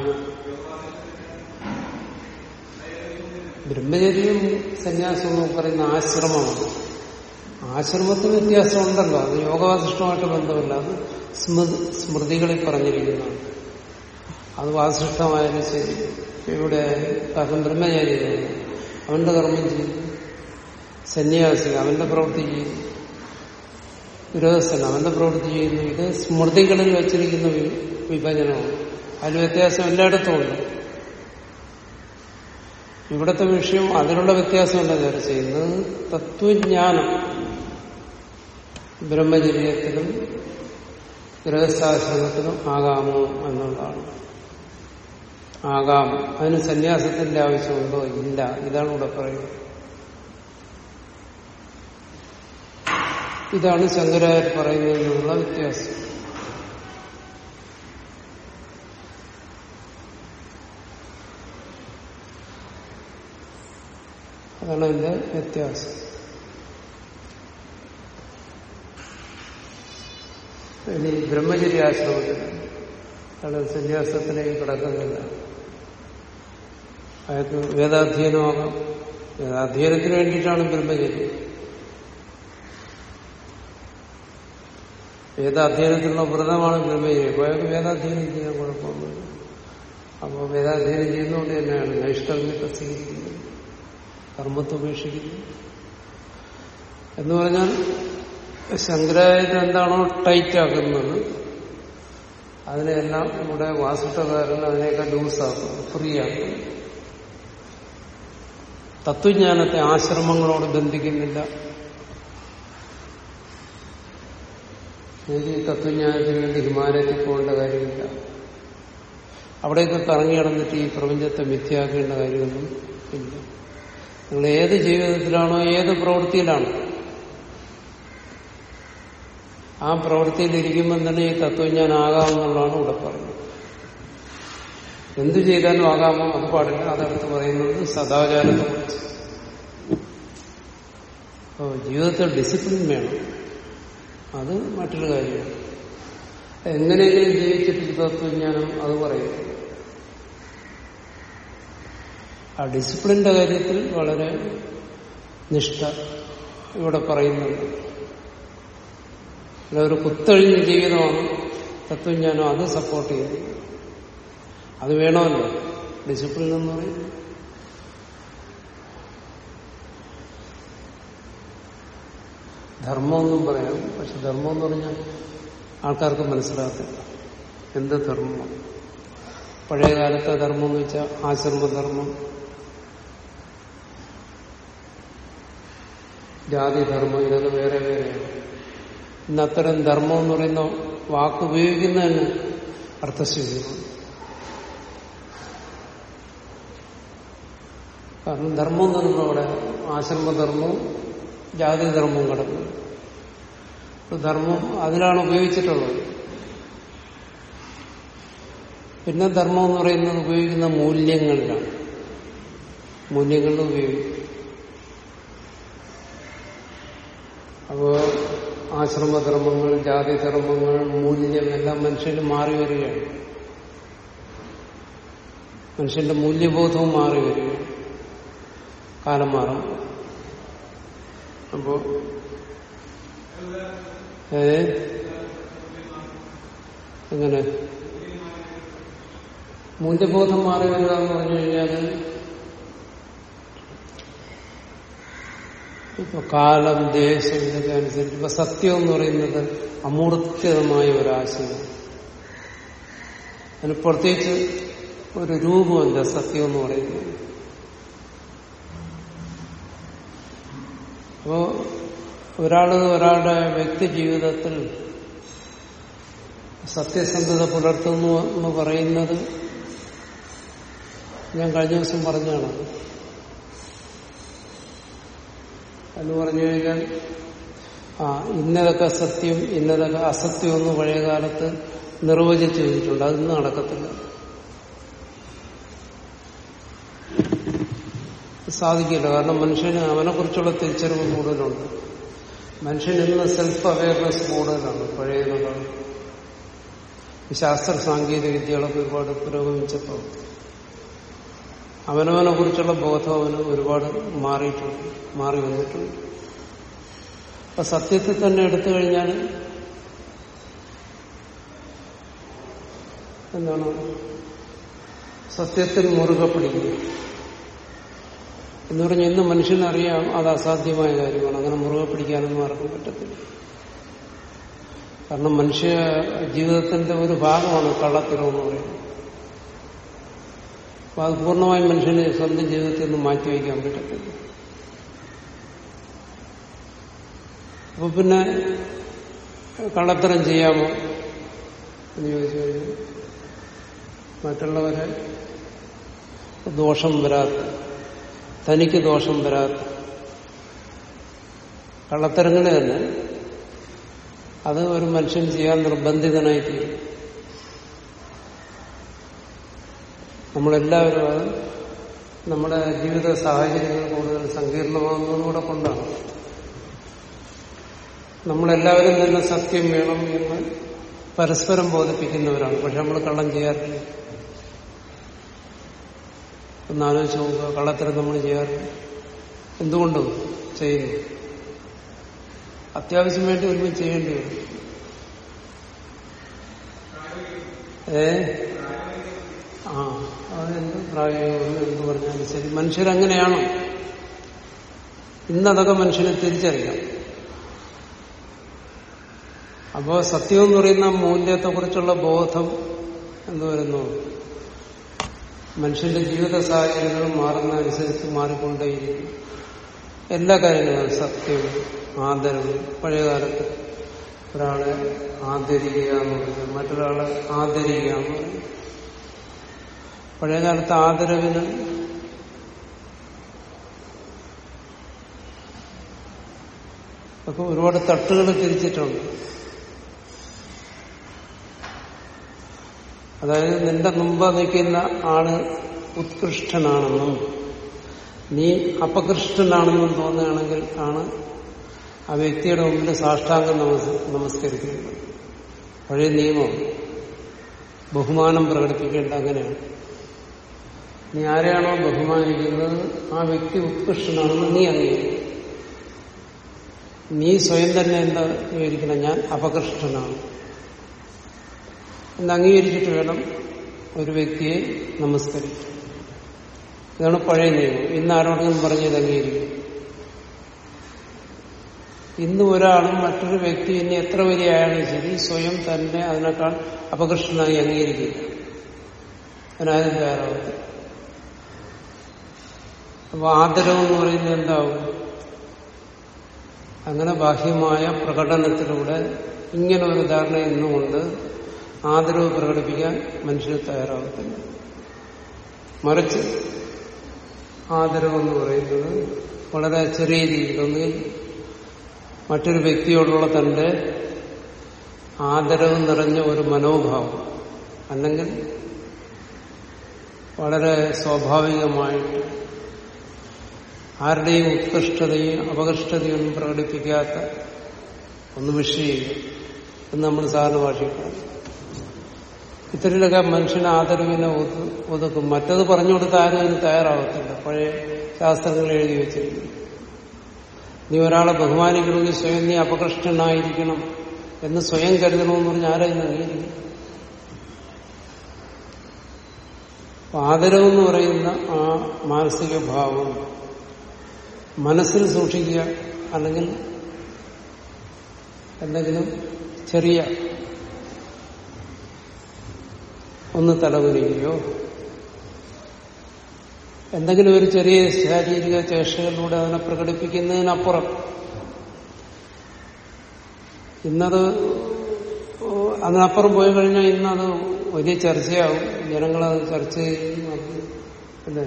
ബ്രഹ്മചര്യം സന്യാസം എന്ന് പറയുന്ന ആശ്രമമാണ്. ആശ്രമത്തിന് വ്യത്യാസമുണ്ടല്ലോ. അത് യോഗവാസിഷ്ടമായിട്ട് ബന്ധമില്ല. അത് സ്മൃതി സ്മൃതികളിൽ പറഞ്ഞിരിക്കുന്നതാണ്. അത് വാസിഷ്ടമായാലും ശരി. ഇവിടെ കാരണം ബ്രഹ്മചാരി അവന്റെ കർമ്മം ചെയ്യും. സന്യാസി അവന്റെ പ്രവൃത്തി ചെയ്യും. ഗൃഹസ്ഥൻ അവന്റെ പ്രവൃത്തി ചെയ്യുന്നു ഇത് സ്മൃതികളിൽ വച്ചിരിക്കുന്ന വിഭജനമാണ്. അതിൽ വ്യത്യാസം എല്ലായിടത്തും ഉണ്ട്. ഇവിടുത്തെ വിഷയം അതിനുള്ള വ്യത്യാസമല്ല ചർച്ച ചെയ്യുന്നത്. തത്വജ്ഞാനം ബ്രഹ്മചര്യത്തിലും ഗൃഹസ്ഥാശ്രമത്തിലും ആകാമോ എന്നുള്ളതാണ്. ആകാം അതിന് സന്യാസത്തിന്റെ ആവശ്യമുണ്ടോ? ഇല്ല. ഇതാണ് ഇവിടെ പറയുന്നത്. ഇതാണ് ശങ്കരായർ പറയുന്നതിനുള്ള വ്യത്യാസം. അതാണ് അതിന്റെ വ്യത്യാസം. ഇനി ബ്രഹ്മചര്യാശ്രമത്തിൽ അയാൾ സന്യാസത്തിലേക്ക് കിടക്കുന്നില്ല. അയാൾക്ക് വേദാധ്യയനമാകാം. വേദാധ്യയനത്തിന് വേണ്ടിയിട്ടാണ് ബ്രഹ്മചര്യം. വേദാധ്യയനത്തിനുള്ള വ്രതമാണ് ബ്രഹ്മചര്യം വേദാധ്യയനം ചെയ്യാൻ കുഴപ്പമൊന്നുമില്ല. അപ്പോൾ വേദാധ്യയനം ചെയ്യുന്നതുകൊണ്ട് തന്നെയാണ്. നൈഷ്ഠവ്യത്തെ സ്വീകരിക്കുന്നത് കർമ്മത്തെ ഉപേക്ഷിക്കുന്നു. എന്ന് പറഞ്ഞാൽ ശങ്കരാചാര്യം എന്താണോ ടൈറ്റ് ആക്കുന്നത് അതിനെല്ലാം നമ്മുടെ വാസുഷ്ടകാരൻ അതിനെയൊക്കെ ലൂസാക്കും ഫ്രീ ആക്കുന്നു. തത്വജ്ഞാനത്തെ ആശ്രമങ്ങളോട് ബന്ധിക്കുന്നില്ല. എനിക്ക് തത്വജ്ഞാനത്തിന് വേണ്ടി ഹിമാലയത്തിൽ പോകേണ്ട കാര്യമില്ല. അവിടെയൊക്കെ കറങ്ങി നടന്നിട്ട് ഈ പ്രപഞ്ചത്തെ മിഥ്യയാക്കേണ്ട കാര്യമൊന്നും ഇല്ല. നിങ്ങൾ ഏത് ജീവിതത്തിലാണോ ഏത് പ്രവൃത്തിയിലാണോ ആ പ്രവൃത്തിയിൽ ഇരിക്കുമ്പോൾ തന്നെ ഈ തത്വജ്ഞാനം ആകാമെന്നുള്ളതാണ് ഇവിടെ പറയുന്നത്. എന്തു ചെയ്താലും ആകാമോ? അത് പാടില്ല. അതടുത്ത് പറയുന്നത് സദാചാരത്തെ കുറിച്ച്. അപ്പോൾ ജീവിതത്തിൽ ഡിസിപ്ലിൻ വേണം. അത് മറ്റൊരു കാര്യമാണ്. എങ്ങനെയെങ്കിലും ജീവിച്ചിട്ട് തത്വജ്ഞാനം അത് പറയും. ആ ഡിസിപ്ലിന്റെ കാര്യത്തിൽ വളരെ നിഷ്ഠ ഇവിടെ പറയുന്നുണ്ട്. ഒരു കുത്തഴിഞ്ഞ ജീവിതമാണ് തത്വജ്ഞാനം അത് സപ്പോർട്ട് ചെയ്യുന്നു അത് വേണമല്ലോ. ഡിസിപ്ലിൻ എന്ന് പറയും ധർമ്മമൊന്നും പറയാം. പക്ഷെ ധർമ്മം എന്ന് പറഞ്ഞാൽ ആൾക്കാർക്ക് മനസ്സിലാകത്തില്ല. എന്ത് ധർമ്മം? പഴയ കാലത്തെ ധർമ്മം എന്ന് വെച്ചാൽ ആശ്രമധർമ്മം. ജാതിധർമ്മം ഇതൊക്കെ വേറെ വേറെയാണ്. ഇന്ന് അത്തരം ധർമ്മം എന്ന് പറയുന്ന വാക്ക് അർത്ഥശൂന്യമാണ് കാരണം ധർമ്മം എന്ന് പറയുമ്പോൾ അവിടെ ആശ്രമധർമ്മവും ജാതിധർമ്മവും കടന്നു. ധർമ്മം അതിലാണ് ഉപയോഗിച്ചിട്ടുള്ളത്. പിന്നെ ധർമ്മം എന്ന് പറയുന്നത് ഉപയോഗിക്കുന്ന മൂല്യങ്ങളിലാണ്. മൂല്യങ്ങളിൽ ഉപയോഗിക്കും. അപ്പോ ആശ്രമധർമ്മങ്ങൾ ജാതിധർമ്മങ്ങൾ മൂല്യം എല്ലാം മനുഷ്യന് മാറി വരികയാണ്. മനുഷ്യന്റെ മൂല്യബോധവും മാറി വരികയാണ്. കാലം മാറും അപ്പോ ഏ? എങ്ങനെ? മൂല്യബോധം മാറി വരിക എന്ന് പറഞ്ഞു കഴിഞ്ഞാൽ ഇപ്പൊ കാലം ദേശം ഇതൊക്കെ അനുസരിച്ച് ഇപ്പൊ സത്യം എന്ന് പറയുന്നത് അമൂർത്തിതമായ ഒരാശയം. അതിന് പ്രത്യേകിച്ച് ഒരു രൂപമല്ല സത്യം എന്ന് പറയുന്നത്. അപ്പോ ഒരാൾ ഒരാളുടെ വ്യക്തി ജീവിതത്തിൽ സത്യസന്ധത പുലർത്തുന്നു എന്ന് പറയുന്നത് ഞാൻ കഴിഞ്ഞ ദിവസം പറഞ്ഞാണ് എന്ന് പറഞ്ഞു കഴിഞ്ഞാൽ ആ ഇന്നതൊക്കെ സത്യം ഇന്നതൊക്കെ അസത്യം എന്ന് പഴയ കാലത്ത് നിർവചിച്ചു വെച്ചിട്ടുണ്ട്. അതൊന്നും നടക്കത്തില്ല. സാധിക്കില്ല. കാരണം മനുഷ്യന് അവനെക്കുറിച്ചുള്ള തിരിച്ചറിവ് കൂടുതലുണ്ട്. മനുഷ്യൻ ഇന്ന് സെൽഫ് അവയർനെസ് കൂടുതലാണ് പഴയതിനുള്ള ശാസ്ത്ര സാങ്കേതിക വിദ്യകളൊക്കെ ഒരുപാട് പുരോഗമിച്ചപ്പോൾ അവനവനെ കുറിച്ചുള്ള ബോധം അവന് ഒരുപാട് മാറിയിട്ടുണ്ട് മാറി വന്നിട്ടുണ്ട്. അപ്പൊ സത്യത്തിൽ തന്നെ എടുത്തു കഴിഞ്ഞാൽ എന്താണ്? സത്യത്തിൽ മുറുകെ പിടിക്കുക എന്ന് പറഞ്ഞാൽ ഇന്ന് മനുഷ്യനറിയാം അത് അസാധ്യമായ കാര്യമാണ്. അങ്ങനെ മുറുകെ പിടിക്കാനൊന്നും ആർക്കും പറ്റത്തില്ല. കാരണം മനുഷ്യ ജീവിതത്തിന്റെ ഒരു ഭാഗമാണ് കള്ളത്തിലോ എന്ന് പറയുന്നത്. അപ്പൊ അത് പൂർണമായും മനുഷ്യന് സ്വന്തം ജീവിതത്തിൽ നിന്ന് മാറ്റിവെക്കാൻ പറ്റത്തില്ല. അപ്പൊ പിന്നെ കള്ളത്തരം ചെയ്യാമോ എന്ന് ചോദിച്ചു കഴിഞ്ഞാൽ മറ്റുള്ളവരെ ദോഷം വരാത്ത തനിക്ക് ദോഷം വരാത്ത കള്ളത്തരങ്ങളെ തന്നെ അത് ഒരു മനുഷ്യൻ ചെയ്യാൻ നിർബന്ധിതനായി തീരും നമ്മളെല്ലാവരും അത് നമ്മുടെ ജീവിത സാഹചര്യങ്ങൾ കൂടുതൽ സങ്കീർണമാകുന്നതുകൂടെ കൊണ്ടാണ്. നമ്മളെല്ലാവരും തന്നെ സത്യം വേണം എന്ന് പരസ്പരം ബോധിപ്പിക്കുന്നവരാണ്. പക്ഷെ നമ്മൾ കള്ളം ചെയ്യാറില്ല. ഒന്ന് ആലോചിച്ച് നോക്കുക. കള്ളത്തരം നമ്മൾ ചെയ്യാറുണ്ട് എന്തുകൊണ്ട് ചെയ്യുന്നു. അത്യാവശ്യം വേണ്ടി വരുമ്പോൾ ചെയ്യേണ്ടി വരും. ഏ? ആ അതെന്ത് പ്രായോഗികം എന്ന് പറഞ്ഞാലും ശരി. മനുഷ്യരങ്ങനെയാണോ? ഇന്നതൊക്കെ മനുഷ്യനെ തിരിച്ചറിയാം. അപ്പോ സത്യം എന്ന് പറയുന്ന മൂല്യത്തെക്കുറിച്ചുള്ള ബോധം എന്ന് വരുന്നു? മനുഷ്യന്റെ ജീവിത സാഹചര്യങ്ങൾ മാറുന്നതനുസരിച്ച് മാറിക്കൊണ്ടേയിരിക്കും. എല്ലാ കാര്യങ്ങളും സത്യവും ആദരവും പഴയകാലത്ത് ഒരാളെ ആദരിക്കുക എന്ന് പറയുന്നത് മറ്റൊരാളെ ആദരിക്കുക എന്ന് പറയുന്നത്. പഴയകാലത്ത് ആദരവിന് ഒക്കെ ഒരുപാട് തട്ടുകൾ തിരിച്ചിട്ടുണ്ട്. അതായത് നിന്റെ മുമ്പ് നിൽക്കുന്ന ആൾ ഉത്കൃഷ്ടനാണെന്നും നീ അപകൃഷ്ടനാണെന്നും തോന്നുകയാണെങ്കിൽ ആണ് ആ വ്യക്തിയുടെ മുമ്പിൽ സാഷ്ടാംഗം നമസ്കരിക്കുന്നത്. പഴയ നിയമം. ബഹുമാനം പ്രകടിപ്പിക്കേണ്ട അങ്ങനെയാണ്. നീ ആരെയാണോ ബഹുമാനിക്കുന്നത് ആ വ്യക്തി ഉത്കൃഷ്ടനാണെന്ന് നീ അറിയുന്നു നീ സ്വയം തന്നെ എന്താ വിവരിക്കണം ഞാൻ അപകൃഷ്ടനാണ്. എന്ന് അംഗീകരിച്ചിട്ട് വേണം ഒരു വ്യക്തിയെ നമസ്കരിക്കും ഇതാണ് പഴയ നിയമം. ഇന്ന് ആരോടെങ്കിലും പറഞ്ഞത് അംഗീകരിക്കും? ഇന്ന് ഒരാളും മറ്റൊരു വ്യക്തി ഇനി എത്ര വലിയ ആയാലും ശരി സ്വയം തന്നെ അതിനേക്കാൾ അപകൃഷ്ടനായി അംഗീകരിക്കില്ല. അതിനാരും തയ്യാറാവും അപ്പൊ ആദരവ് എന്ന് പറയുന്നത് എന്താവും? അങ്ങനെ ബാഹ്യമായ പ്രകടനത്തിലൂടെ ഇങ്ങനെ ഒരു ധാരണ ഇന്നുകൊണ്ട് ആദരവ് പ്രകടിപ്പിക്കാൻ മനുഷ്യർ തയ്യാറാവത്തില്ല. മറിച്ച് ആദരവ് എന്ന് പറയുന്നത് വളരെ ചെറിയ രീതിയിൽ മറ്റൊരു വ്യക്തിയോടുള്ള തന്റെ ആദരവ് നിറഞ്ഞ ഒരു മനോഭാവം അല്ലെങ്കിൽ വളരെ സ്വാഭാവികമായിട്ട് ആരുടെയും ഉത്കൃഷ്ടതയും അപകൃഷ്ടതയൊന്നും പ്രകടിപ്പിക്കാത്ത ഒന്ന് വിഷയം എന്ന് നമ്മൾ സാധാരണ ഭാഷയിലാണ് ഇത്തരത്തിലൊക്കെ മനുഷ്യന് ആദരവിനെ ഒതുക്കും. മറ്റത് പറഞ്ഞു കൊടുത്താലും അതിന് തയ്യാറാവത്തില്ല. പഴയ ശാസ്ത്രങ്ങൾ എഴുതി വെച്ചിരിക്കുന്നു. നീ ഒരാളെ ബഹുമാനിക്കണമെങ്കിൽ സ്വയം നീ അപകൃഷ്ടനായിരിക്കണം എന്ന് സ്വയം കരുതണമെന്ന് പറഞ്ഞ് ആരായിരുന്നു അംഗീകരിക്കും ആദരവെന്ന് പറയുന്ന ആ മാനസിക ഭാവം മനസ്സിൽ സൂക്ഷിക്കുക അല്ലെങ്കിൽ എന്തെങ്കിലും ചെറിയ ഒന്ന് തലകുനിക്കുകയോ എന്തെങ്കിലും ഒരു ചെറിയ ശാരീരിക ചേഷ്ടകളിലൂടെ അതിനെ പ്രകടിപ്പിക്കുന്നതിനപ്പുറം ഇന്നത് അതിനപ്പുറം പോയി കഴിഞ്ഞാൽ ഇന്നത് വലിയ ചർച്ചയാവും. ജനങ്ങളത് ചർച്ച ചെയ്യും. അല്ലേ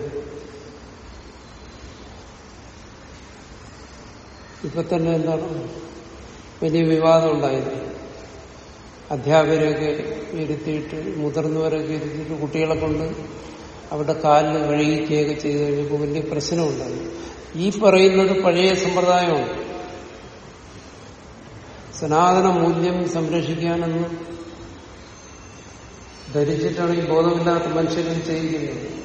ഇപ്പൊ തന്നെ എന്താണ്? വലിയ വിവാദം ഉണ്ടായത് അധ്യാപകരെയൊക്കെ ഇരുത്തിയിട്ട് മുതിർന്നവരൊക്കെ ഇരുത്തിയിട്ട് കുട്ടികളെ കൊണ്ട് അവരുടെ കാലിൽ കഴുകിക്കുകയൊക്കെ ചെയ്തു കഴിഞ്ഞപ്പോൾ വലിയ പ്രശ്നമുണ്ടായി. ഈ പറയുന്നത് പഴയ സമ്പ്രദായമാണ്. സനാതന മൂല്യം സംരക്ഷിക്കാനെന്ന് ധരിച്ചിട്ടാണ് ഈ ബോധമില്ലാത്ത മനുഷ്യരിൽ ചെയ്യിക്കുന്നത്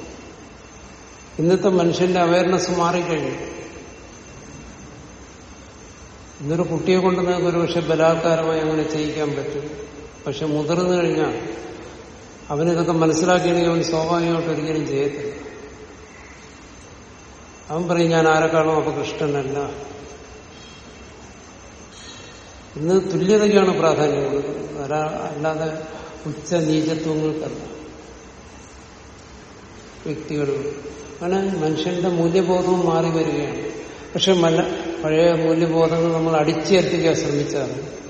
ഇന്നത്തെ മനുഷ്യന്റെ അവയർനെസ് മാറിക്കഴിഞ്ഞു. ഇന്നൊരു കുട്ടിയെ കൊണ്ട് നിങ്ങൾക്ക് ഒരുപക്ഷെ ബലാത്കാരമായി അങ്ങനെ ചെയ്യിക്കാൻ പറ്റും. പക്ഷെ മുതിർന്നു കഴിഞ്ഞാൽ അവനിതൊക്കെ മനസ്സിലാക്കിയാണെങ്കിൽ അവൻ സ്വാഭാവികമായിട്ട് ഒരിക്കലും ചെയ്യത്തില്ല. അവൻ പറയും ഞാൻ ആരെക്കാണോ അപ്പൊ കൃഷ്ണനല്ല. ഇന്ന് തുല്യതയ്ക്കാണ് പ്രാധാന്യം കൊടുക്കുന്നത്. അല്ലാതെ ഉച്ച നീചത്വങ്ങൾക്കല്ല. വ്യക്തികൾ അങ്ങനെ മനുഷ്യന്റെ മൂല്യബോധവും മാറി വരികയാണ്. പക്ഷെ പഴയ മൂല്യബോധങ്ങൾ നമ്മൾ അടിച്ചേൽപ്പിക്കാൻ ശ്രമിച്ചാണ്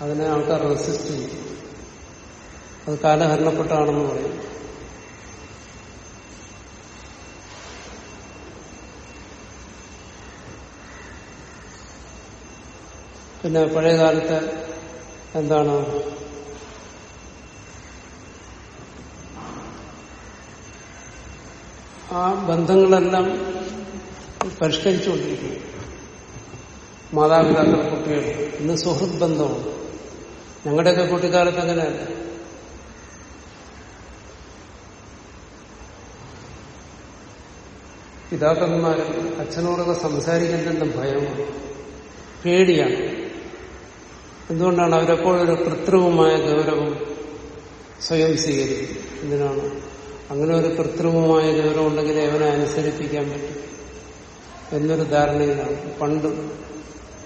അതിനെ ആൾക്കാർ റെസിസ്റ്റ് ചെയ്യും. അത് കാലഹരണപ്പെട്ടാണെന്ന് പറയും. പിന്നെ പഴയ കാലത്ത് എന്താണ്? ആ ബന്ധങ്ങളെല്ലാം പരിഷ്കരിച്ചുകൊണ്ടിരിക്കുന്നു. മാതാപിതാക്കൾ കുട്ടികൾ. ഇന്ന് സുഹൃത് ബന്ധമാണ് ഞങ്ങളുടെയൊക്കെ കുട്ടിക്കാലത്ത് അങ്ങനെയല്ല. പിതാക്കന്മാരും അച്ഛനോടൊക്കെ സംസാരിക്കുന്നതിന്റെ ഭയമാണ് പേടിയാണ്. എന്തുകൊണ്ടാണ് അവരെപ്പോഴൊരു കൃത്രിമമായ ഗൗരവം സ്വയം സ്വീകരിക്കും? എന്തിനാണ്? അങ്ങനെ ഒരു കൃത്രിമമായ ഗൗരവം ഉണ്ടെങ്കിൽ അവനെ അനുസരിപ്പിക്കാൻ പറ്റും എന്നൊരു ധാരണയിലാണ് പണ്ട്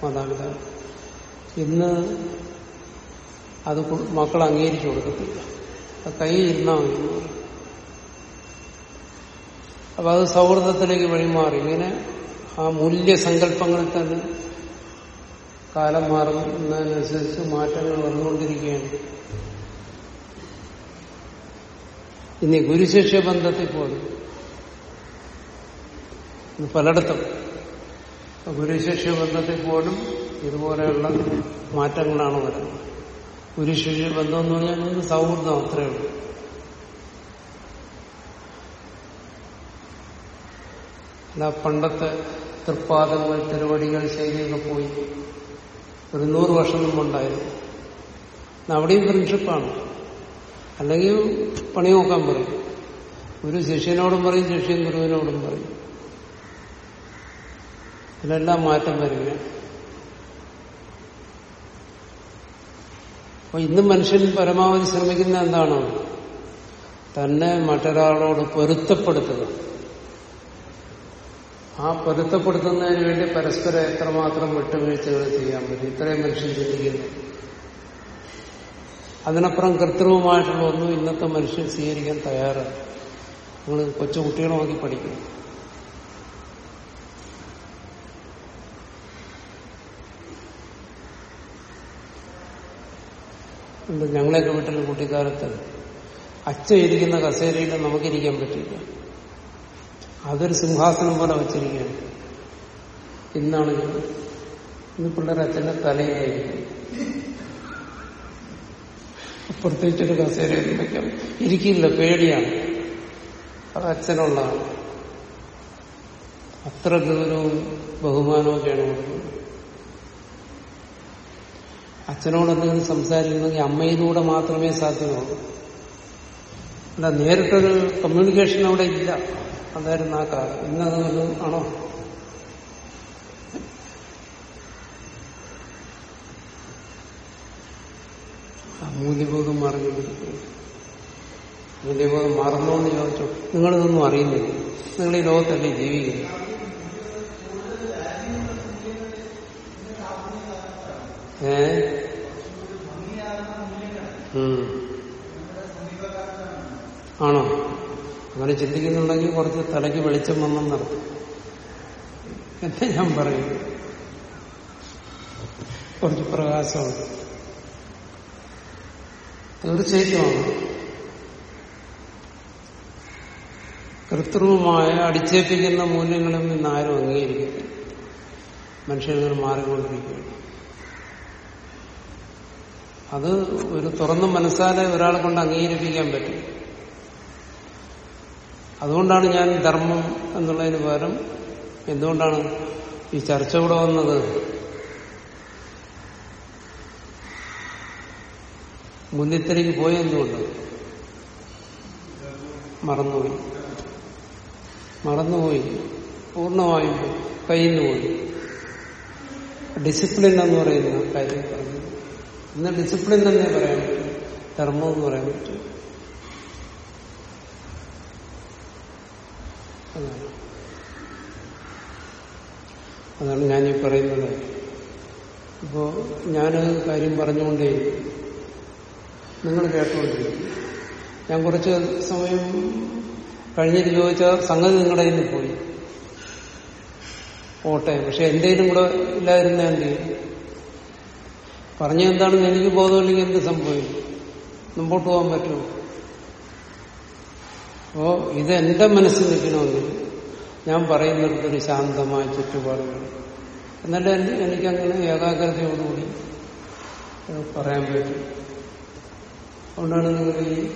മാതാപിതാക്കൾ. ഇന്ന് അത് മക്കൾ അംഗീകരിച്ചു കൊടുക്കത്തില്ല. കൈ ഇരുന്നാൽ മതി. അപ്പൊ അത് സൗഹൃദത്തിലേക്ക് വഴിമാറി. ഇങ്ങനെ ആ മൂല്യസങ്കല്പങ്ങളിൽ തന്നെ കാലം മാറുന്നതിനനുസരിച്ച് മാറ്റങ്ങൾ വന്നുകൊണ്ടിരിക്കുകയാണ്. ഇനി ഗുരുശിഷ്യ ബന്ധത്തിൽ പോലും പലയിടത്തും ഗുരുശിഷ്യ ബന്ധത്തിൽ പോലും ഇതുപോലെയുള്ള മാറ്റങ്ങളാണ് വരുന്നത്. ഗുരുശിഷ്യ ബന്ധം എന്ന് പറഞ്ഞാൽ നിങ്ങൾക്ക് സൗഹൃദം അത്രയേ ഉള്ളൂ. അല്ല പണ്ടത്തെ തൃപ്പാദങ്ങൾ തിരുവടികൾ ശൈലിയൊക്കെ പോയി ഒരു നൂറ് വർഷം മുമ്പുണ്ടായിരുന്നു. ഉണ്ടായിരുന്നു അവിടെയും ഫ്രണ്ട്ഷിപ്പാണ് അല്ലെങ്കിൽ പണി നോക്കാൻ പറയും. ഒരു ശിഷ്യനോടും പറയും ശിഷ്യൻ ഗുരുവിനോടും പറയും. ഇതിലെല്ലാം മാറ്റം വരികയാണ്. അപ്പൊ ഇന്ന് മനുഷ്യൻ പരമാവധി ശ്രമിക്കുന്ന എന്താണ്? തന്നെ മറ്റൊരാളോട് പൊരുത്തപ്പെടുത്തുക. ആ പൊരുത്തപ്പെടുത്തുന്നതിന് വേണ്ടി പരസ്പരം എത്രമാത്രം വിട്ടുവീഴ്ചകൾ ചെയ്യാൻ പറ്റും? ഇത്രയും മനുഷ്യൻ ചിന്തിക്കുന്നു. അതിനപ്പുറം കൃത്രിമമായിട്ടുള്ള ഒന്നും ഇന്നത്തെ മനുഷ്യൻ സ്വീകരിക്കാൻ തയ്യാറാണ് നിങ്ങൾ കൊച്ചു നോക്കി പഠിക്കണം ഞങ്ങളെയൊക്കെ വീട്ടിൽ കുട്ടിക്കാലത്ത് അച്ഛൻ ഇരിക്കുന്ന കസേരയിൽ നമുക്കിരിക്കാൻ പറ്റില്ല അതൊരു സിംഹാസനം പോലെ വച്ചിരിക്കുകയാണ്. ഇന്നാണ് ഇന്ന് പിള്ളേർ അച്ഛന്റെ തലയിലായിരിക്കും. പ്രത്യേകിച്ചൊരു കസേരയിൽ വയ്ക്കാം ഇരിക്കില്ല പേടിയാണ്. അത് അച്ഛനുള്ളതാണ്. അത്ര ഗൗരവവും ബഹുമാനവും കൊടുക്കുന്നത്. അച്ഛനോട് എന്തെങ്കിലും സംസാരിക്കണമെങ്കിൽ അമ്മയിലൂടെ മാത്രമേ സാധ്യമാകൂ അല്ല നേരിട്ടൊരു കമ്മ്യൂണിക്കേഷൻ അവിടെ ഇല്ല. അതായിരുന്നു ആ കാലം ഇന്നത് ആണോ? മൂല്യബോധം മാറിക്കൊണ്ടിരിക്കുന്നു മൂല്യബോധം മാറുന്നോന്ന് ചോദിച്ചു. നിങ്ങളിതൊന്നും അറിയുന്നില്ല. നിങ്ങൾ ഈ ലോകത്തല്ലേ ജീവിക്കുന്നു ഏ ഉം. ആണോ അങ്ങനെ ചിന്തിക്കുന്നുണ്ടെങ്കിൽ കുറച്ച് തലയ്ക്ക് വെളിച്ചം വന്നെന്ന് നടത്തും എന്ന് ഞാൻ പറയും? കുറച്ച് പ്രകാശമാണ് തീർച്ചയായിട്ടുമാണ്. കൃത്രിമമായ അടിച്ചേൽപ്പിക്കുന്ന മൂല്യങ്ങളിൽ നിന്ന് ആരും അംഗീകരിക്കില്ല മനുഷ്യരിങ്ങനെ മാറിക്കൊണ്ടിരിക്കുകയാണ്. അത് ഒരു തുറന്ന മനസ്സാലെ ഒരാളെ കൊണ്ട് അംഗീകരിപ്പിക്കാൻ പറ്റും. അതുകൊണ്ടാണ് ഞാൻ ധർമ്മം എന്നുള്ളതിന് പകരം എന്തുകൊണ്ടാണ് ഈ ചർച്ച കൂടെ വന്നത്? മുന്നിത്തിരിക്ക് പോയി എന്തുകൊണ്ട്? മറന്നുപോയി. മറന്നുപോയി. പൂർണമായും കഴിയുന്നു പോയി ഡിസിപ്ലിൻ എന്ന് പറയുന്ന കാര്യം പറഞ്ഞു. ഇന്ന് ഡിസിപ്ലിൻ തന്നെ പറയാൻ പറ്റും. ധർമ്മം എന്ന് പറയാൻ പറ്റും. അതാണ്. അതാണ് ഞാനീ പറയുന്നത്. ഇപ്പോ ഞാൻ കാര്യം പറഞ്ഞുകൊണ്ടേ നിങ്ങൾ കേട്ടുകൊണ്ടിരിക്കും. ഞാൻ കുറച്ച് സമയം കഴിഞ്ഞിട്ട് ചോദിച്ചാൽ സംഗതി നിങ്ങളുടെ കയ്യിൽ പോയി. പോട്ടെ പക്ഷെ എന്തെങ്കിലും കൂടെ ഇല്ലായിരുന്ന എന്ത് ചെയ്യും? പറഞ്ഞ എനിക്ക് ബോധമില്ലെങ്കിൽ എന്ത് സംഭവിക്കും? മുമ്പോട്ട് പോകാൻ പറ്റുമോ? അപ്പോ ഇത് എന്റെ മനസ്സിൽ നിൽക്കണമെങ്കിൽ ഞാൻ പറയുന്നിടത്തൊരു ശാന്തമായ ചുറ്റുപാട് എന്നിട്ട് എനിക്കങ്ങനെ ഏകാഗ്രതയോടുകൂടി പറയാൻ പറ്റും. അതുകൊണ്ടാണ് നിങ്ങൾ ഈ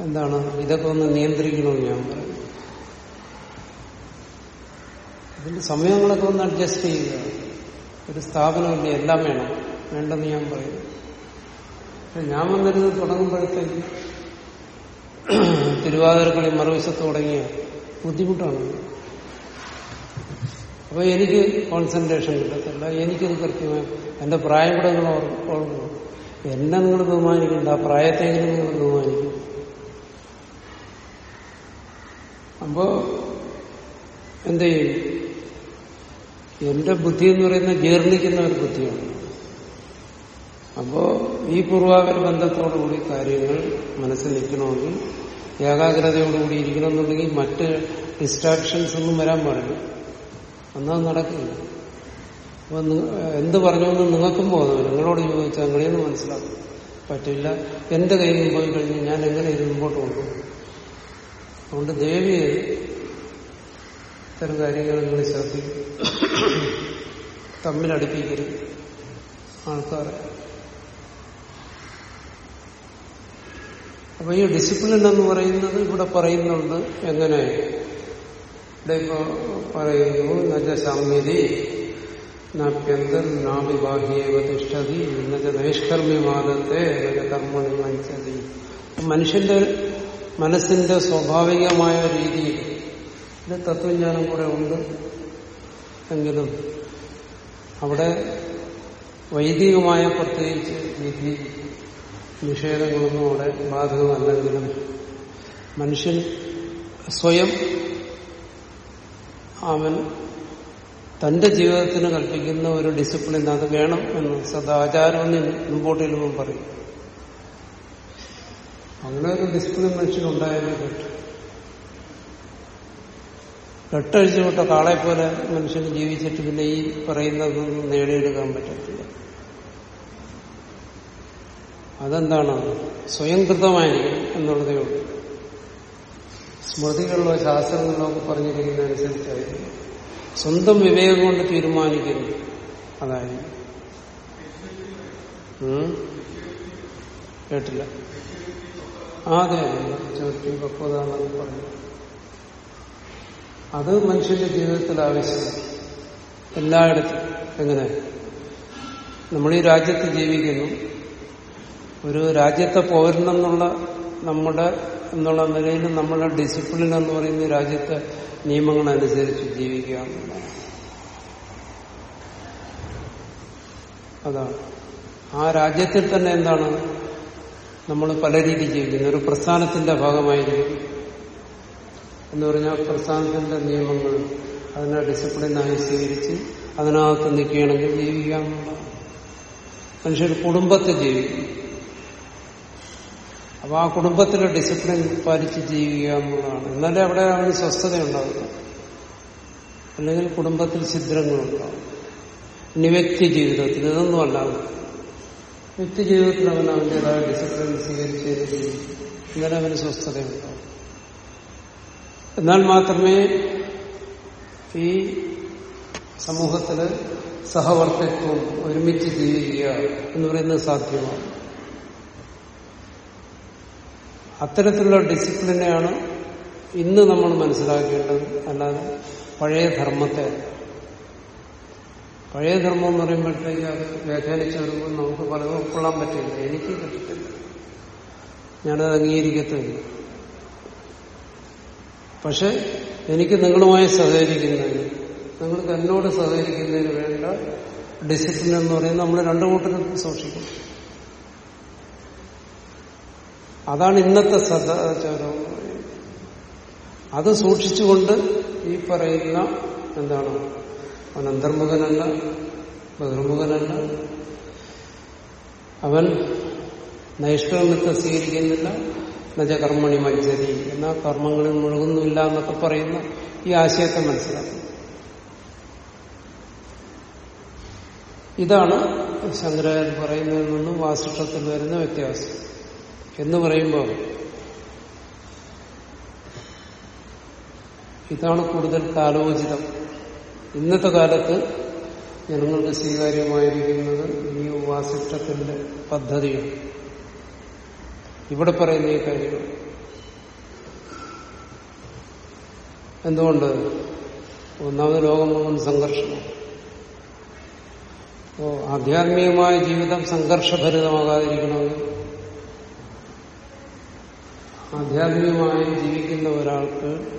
എന്താണ് ഇതൊക്കെ ഒന്ന് നിയന്ത്രിക്കണമെന്ന് ഞാൻ പറയുന്നത്. ഇതിന്റെ സമയങ്ങളൊക്കെ ഒന്ന് അഡ്ജസ്റ്റ് ചെയ്യുക. ഒരു സ്ഥാപനമില്ല എല്ലാം വേണം. വേണ്ടെന്ന് ഞാൻ പക്ഷെ ഞാൻ വന്നിരുന്ന് തുടങ്ങുമ്പോഴത്തേക്ക് തിരുവാതിരക്കളി മറുവശത്ത് തുടങ്ങിയ ബുദ്ധിമുട്ടാണ്. അപ്പൊ എനിക്ക് കോൺസെൻട്രേഷൻ കിട്ടത്തില്ല. എനിക്കത് കൃത്യമായി എന്റെ പ്രായം കൂടെ നിങ്ങൾ ഓർക്കുന്നു എന്നെ നിങ്ങൾ ബഹുമാനിക്കണ്ട. ആ പ്രായത്തെങ്കിലും നിങ്ങൾ ബഹുമാനിക്കും. അപ്പോ എന്ത് ചെയ്യും? എന്റെ ബുദ്ധി എന്ന് പറയുന്ന ജീർണിക്കുന്ന ഒരു ബുദ്ധിയാണ്. അപ്പോ ഈ പൂർവാകര ബന്ധത്തോടുകൂടി കാര്യങ്ങൾ മനസ്സിൽ നിൽക്കണമെങ്കിൽ ഏകാഗ്രതയോടുകൂടി ഇരിക്കണമെന്നുണ്ടെങ്കിൽ മറ്റ് ഡിസ്ട്രാക്ഷൻസ് ഒന്നും വരാൻ പാടില്ല. എന്നാൽ നടക്കില്ല. അപ്പൊ എന്ത് പറഞ്ഞുവെന്ന് നിങ്ങൾക്കും പോകുന്നു നിങ്ങളോട് ചോദിച്ചാൽ അങ്ങനെയൊന്നും മനസ്സിലാക്കും പറ്റില്ല. എന്റെ കയ്യിൽ നിന്ന് പോയി കഴിഞ്ഞു ഞാൻ എങ്ങനെ ഇത് മുമ്പോട്ട് കൊണ്ടുപോകും? അതുകൊണ്ട് ദേവിയെ ഇത്തരം കാര്യങ്ങൾ നിങ്ങൾ ശ്രദ്ധിക്കും. തമ്മിലടുപ്പിക്കരുത്. ആൾക്കാരെ അപ്പൊ ഈ ഡിസിപ്ലിൻ എന്ന് പറയുന്നത് ഇവിടെ പറയുന്നുണ്ട്. എങ്ങനെ? ഇവിടെ ഇപ്പോ പറയുന്നു നജ സാമ്യതി നാപ്യന്തർ നാവിവാഹിയേവ തിഷ്ഠതി നജ നജ കർമ്മണി വഹിച്ചതി മനുഷ്യന്റെ മനസ്സിന്റെ സ്വാഭാവികമായ രീതിയിൽ തത്വജ്ഞാനം കൂടെ ഉണ്ട്. എങ്കിലും അവിടെ വൈദികമായ പ്രത്യേകിച്ച് വിധി നിഷേധങ്ങളൊന്നും അവിടെ ബാധകമല്ലെങ്കിലും മനുഷ്യൻ സ്വയം അവൻ തന്റെ ജീവിതത്തിന് കൽപ്പിക്കുന്ന ഒരു ഡിസിപ്ലിൻ അത് വേണം എന്ന് സദാചാരം എന്ന് മുമ്പോട്ട് ചെല്ലുമ്പോൾ പറയും. അങ്ങനെ ഒരു ഡിസിപ്ലിൻ മനുഷ്യനുണ്ടായാലേ കേട്ടു കെട്ടഴിച്ചു വിട്ട പോലെ മനുഷ്യന് ജീവിച്ചിട്ട് പിന്നെ ഈ പറയുന്നതൊന്നും നേടിയെടുക്കാൻ പറ്റത്തില്ല. അതെന്താണ്? സ്വയം കൃതമായിരിക്കും എന്നുള്ളതേ ഉള്ളൂ. സ്മൃതികളിലോ ശാസ്ത്രങ്ങളിലോ ഒക്കെ പറഞ്ഞിരിക്കുന്ന അനുസരിച്ചായിരിക്കും. സ്വന്തം വിവേകം കൊണ്ട് തീരുമാനിക്കുന്നു. അതായിരിക്കും ഉം? കേട്ടില്ല. അതെ. ചോദ്യ പക്വത എന്നൊക്കെ പറഞ്ഞു. അത് മനുഷ്യന്റെ ജീവിതത്തിൽ ആവശ്യമാണ്. എല്ലായിടത്തും. എങ്ങനെ? നമ്മൾ ഈ രാജ്യത്ത് ജീവിക്കുന്നു. ഒരു രാജ്യത്തെ പൗരനെന്നുള്ള നമ്മുടെ എന്നുള്ള നിലയിൽ നമ്മുടെ ഡിസിപ്ലിൻ എന്ന് പറയുന്ന രാജ്യത്തെ നിയമങ്ങളനുസരിച്ച് ജീവിക്കുക എന്നുള്ളതാണ് അതാണ്. ആ രാജ്യത്തിൽ തന്നെ എന്താണ്? നമ്മൾ പല രീതി ജീവിക്കുന്നത് ഒരു പ്രസ്ഥാനത്തിന്റെ ഭാഗമായിരിക്കും. എന്ന് പറഞ്ഞാൽ പ്രസ്ഥാനത്തിന്റെ നിയമങ്ങൾ അതിനെ ഡിസിപ്ലിനായി സ്വീകരിച്ച് അതിനകത്ത് നിൽക്കുകയാണെങ്കിൽ ജീവിക്കാം മനുഷ്യർ കുടുംബത്തെ ജീവിക്കും അപ്പൊ ആ കുടുംബത്തിലെ ഡിസിപ്ലിൻ പാലിച്ച് ജീവിക്കുക എന്നുള്ളതാണ്. എന്നാലേ അവിടെ അവന് സ്വസ്ഥത അല്ലെങ്കിൽ കുടുംബത്തിൽ ഛിദ്രങ്ങളുണ്ടാവും ഇനി വ്യക്തി ജീവിതത്തിൽ ഇതൊന്നും അല്ലാതെ. വ്യക്തി ജീവിതത്തിൽ അവൻ അവന്റെതായ ഡിസിപ്ലിൻ സ്വീകരിച്ച് ജീവിക്കും. എന്നാലേ അവന് സ്വസ്ഥതയുണ്ടാവും. എന്നാൽ മാത്രമേ ഈ സമൂഹത്തിൽ സഹവർത്തിത്വം ഒരുമിച്ച് ജീവിക്കുക എന്ന് പറയുന്നത് സാധ്യമാണ്. അത്തരത്തിലുള്ള ഡിസിപ്ലിനെയാണ് ഇന്ന് നമ്മൾ മനസ്സിലാക്കേണ്ടത്. അല്ലാതെ പഴയ ധർമ്മത്തെ പഴയ ധർമ്മം എന്ന് പറയുമ്പോഴത്തേക്ക് അത് വ്യാഖ്യാനിച്ചു വരുമ്പോൾ നമുക്ക് പലതും ഉൾക്കൊള്ളാൻ പറ്റില്ല. എനിക്ക് പറ്റത്തില്ല. ഞാനത് അംഗീകരിക്കത്തില്ല. പക്ഷെ എനിക്ക് നിങ്ങളുമായി സഹകരിക്കുന്നതിന് നിങ്ങൾക്ക് എന്നോട് സഹകരിക്കുന്നതിന് വേണ്ട ഡിസിപ്ലിൻ എന്ന് പറയുന്നത് നമ്മൾ രണ്ടു കൂട്ടരും സൂക്ഷിക്കും. അതാണ് ഇന്നത്തെ സദാചാരം അത് സൂക്ഷിച്ചുകൊണ്ട് ഈ പറയുന്ന എന്താണ്? അവൻ അന്തർമുഖനല്ല ബഹിർമുഖനല്ല. അവൻ നൈഷ്കർമ്മത്തെ സ്വീകരിക്കുന്നില്ല നജകർമ്മണി കർമ്മണി മത്സരി എന്നാ കർമ്മങ്ങളിൽ മുഴുകുന്നില്ല എന്നൊക്കെ പറയുന്ന ഈ ആശയത്തെ മനസ്സിലാക്കും ഇതാണ് ശങ്കരാചാര്യ പറയുന്നതിൽ നിന്നും വാസിഷ്ടത്തിൽ വരുന്ന വ്യത്യാസം. എന്ന് പറയുമ്പോൾ ഇതാണ് കൂടുതൽ കാലോചിതം. ഇന്നത്തെ കാലത്ത് ജനങ്ങൾക്ക് സ്വീകാര്യമായിരിക്കുന്നത് ഈ വാസിഷ്ടത്തിന്റെ പദ്ധതിയാണ്. ഇവിടെ പറയുന്ന ഈ കാര്യങ്ങൾ എന്തുകൊണ്ട്? ഒന്നാമത് ലോകം മുഴുവൻ സംഘർഷമാണ്. ആധ്യാത്മികമായ ജീവിതം സംഘർഷഭരിതമാകാതിരിക്കണമെങ്കിൽ ആധ്യാത്മികമായി ജീവിക്കുന്ന ഒരാൾക്ക്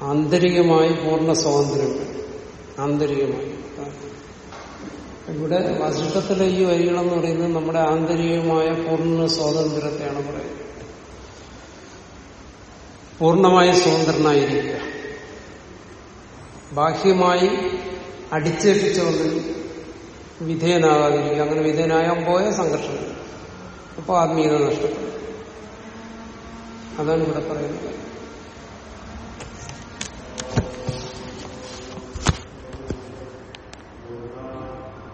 ആന്തരികമായി പൂർണ സ്വാതന്ത്ര്യമുണ്ട് ആന്തരികമായി. ഇവിടെ വാസിഷ്ടത്തിലെ ഈ വരികളെന്ന് പറയുന്നത് നമ്മുടെ ആന്തരികമായ പൂർണ സ്വാതന്ത്ര്യത്തെയാണ് പറയുന്നത്. പൂർണമായി സ്വതന്ത്രനായിരിക്കുക. ബാഹ്യമായി അടിച്ചേൽപ്പിച്ചുകൊണ്ട് വിധേയനാകാതിരിക്കുക. അങ്ങനെ വിധേയനായാൽ പോയ സംഘർഷം. അപ്പോൾ ആത്മീയത നഷ്ടപ്പെടും. അതാണ് ഇവിടെ പറയുന്നത്.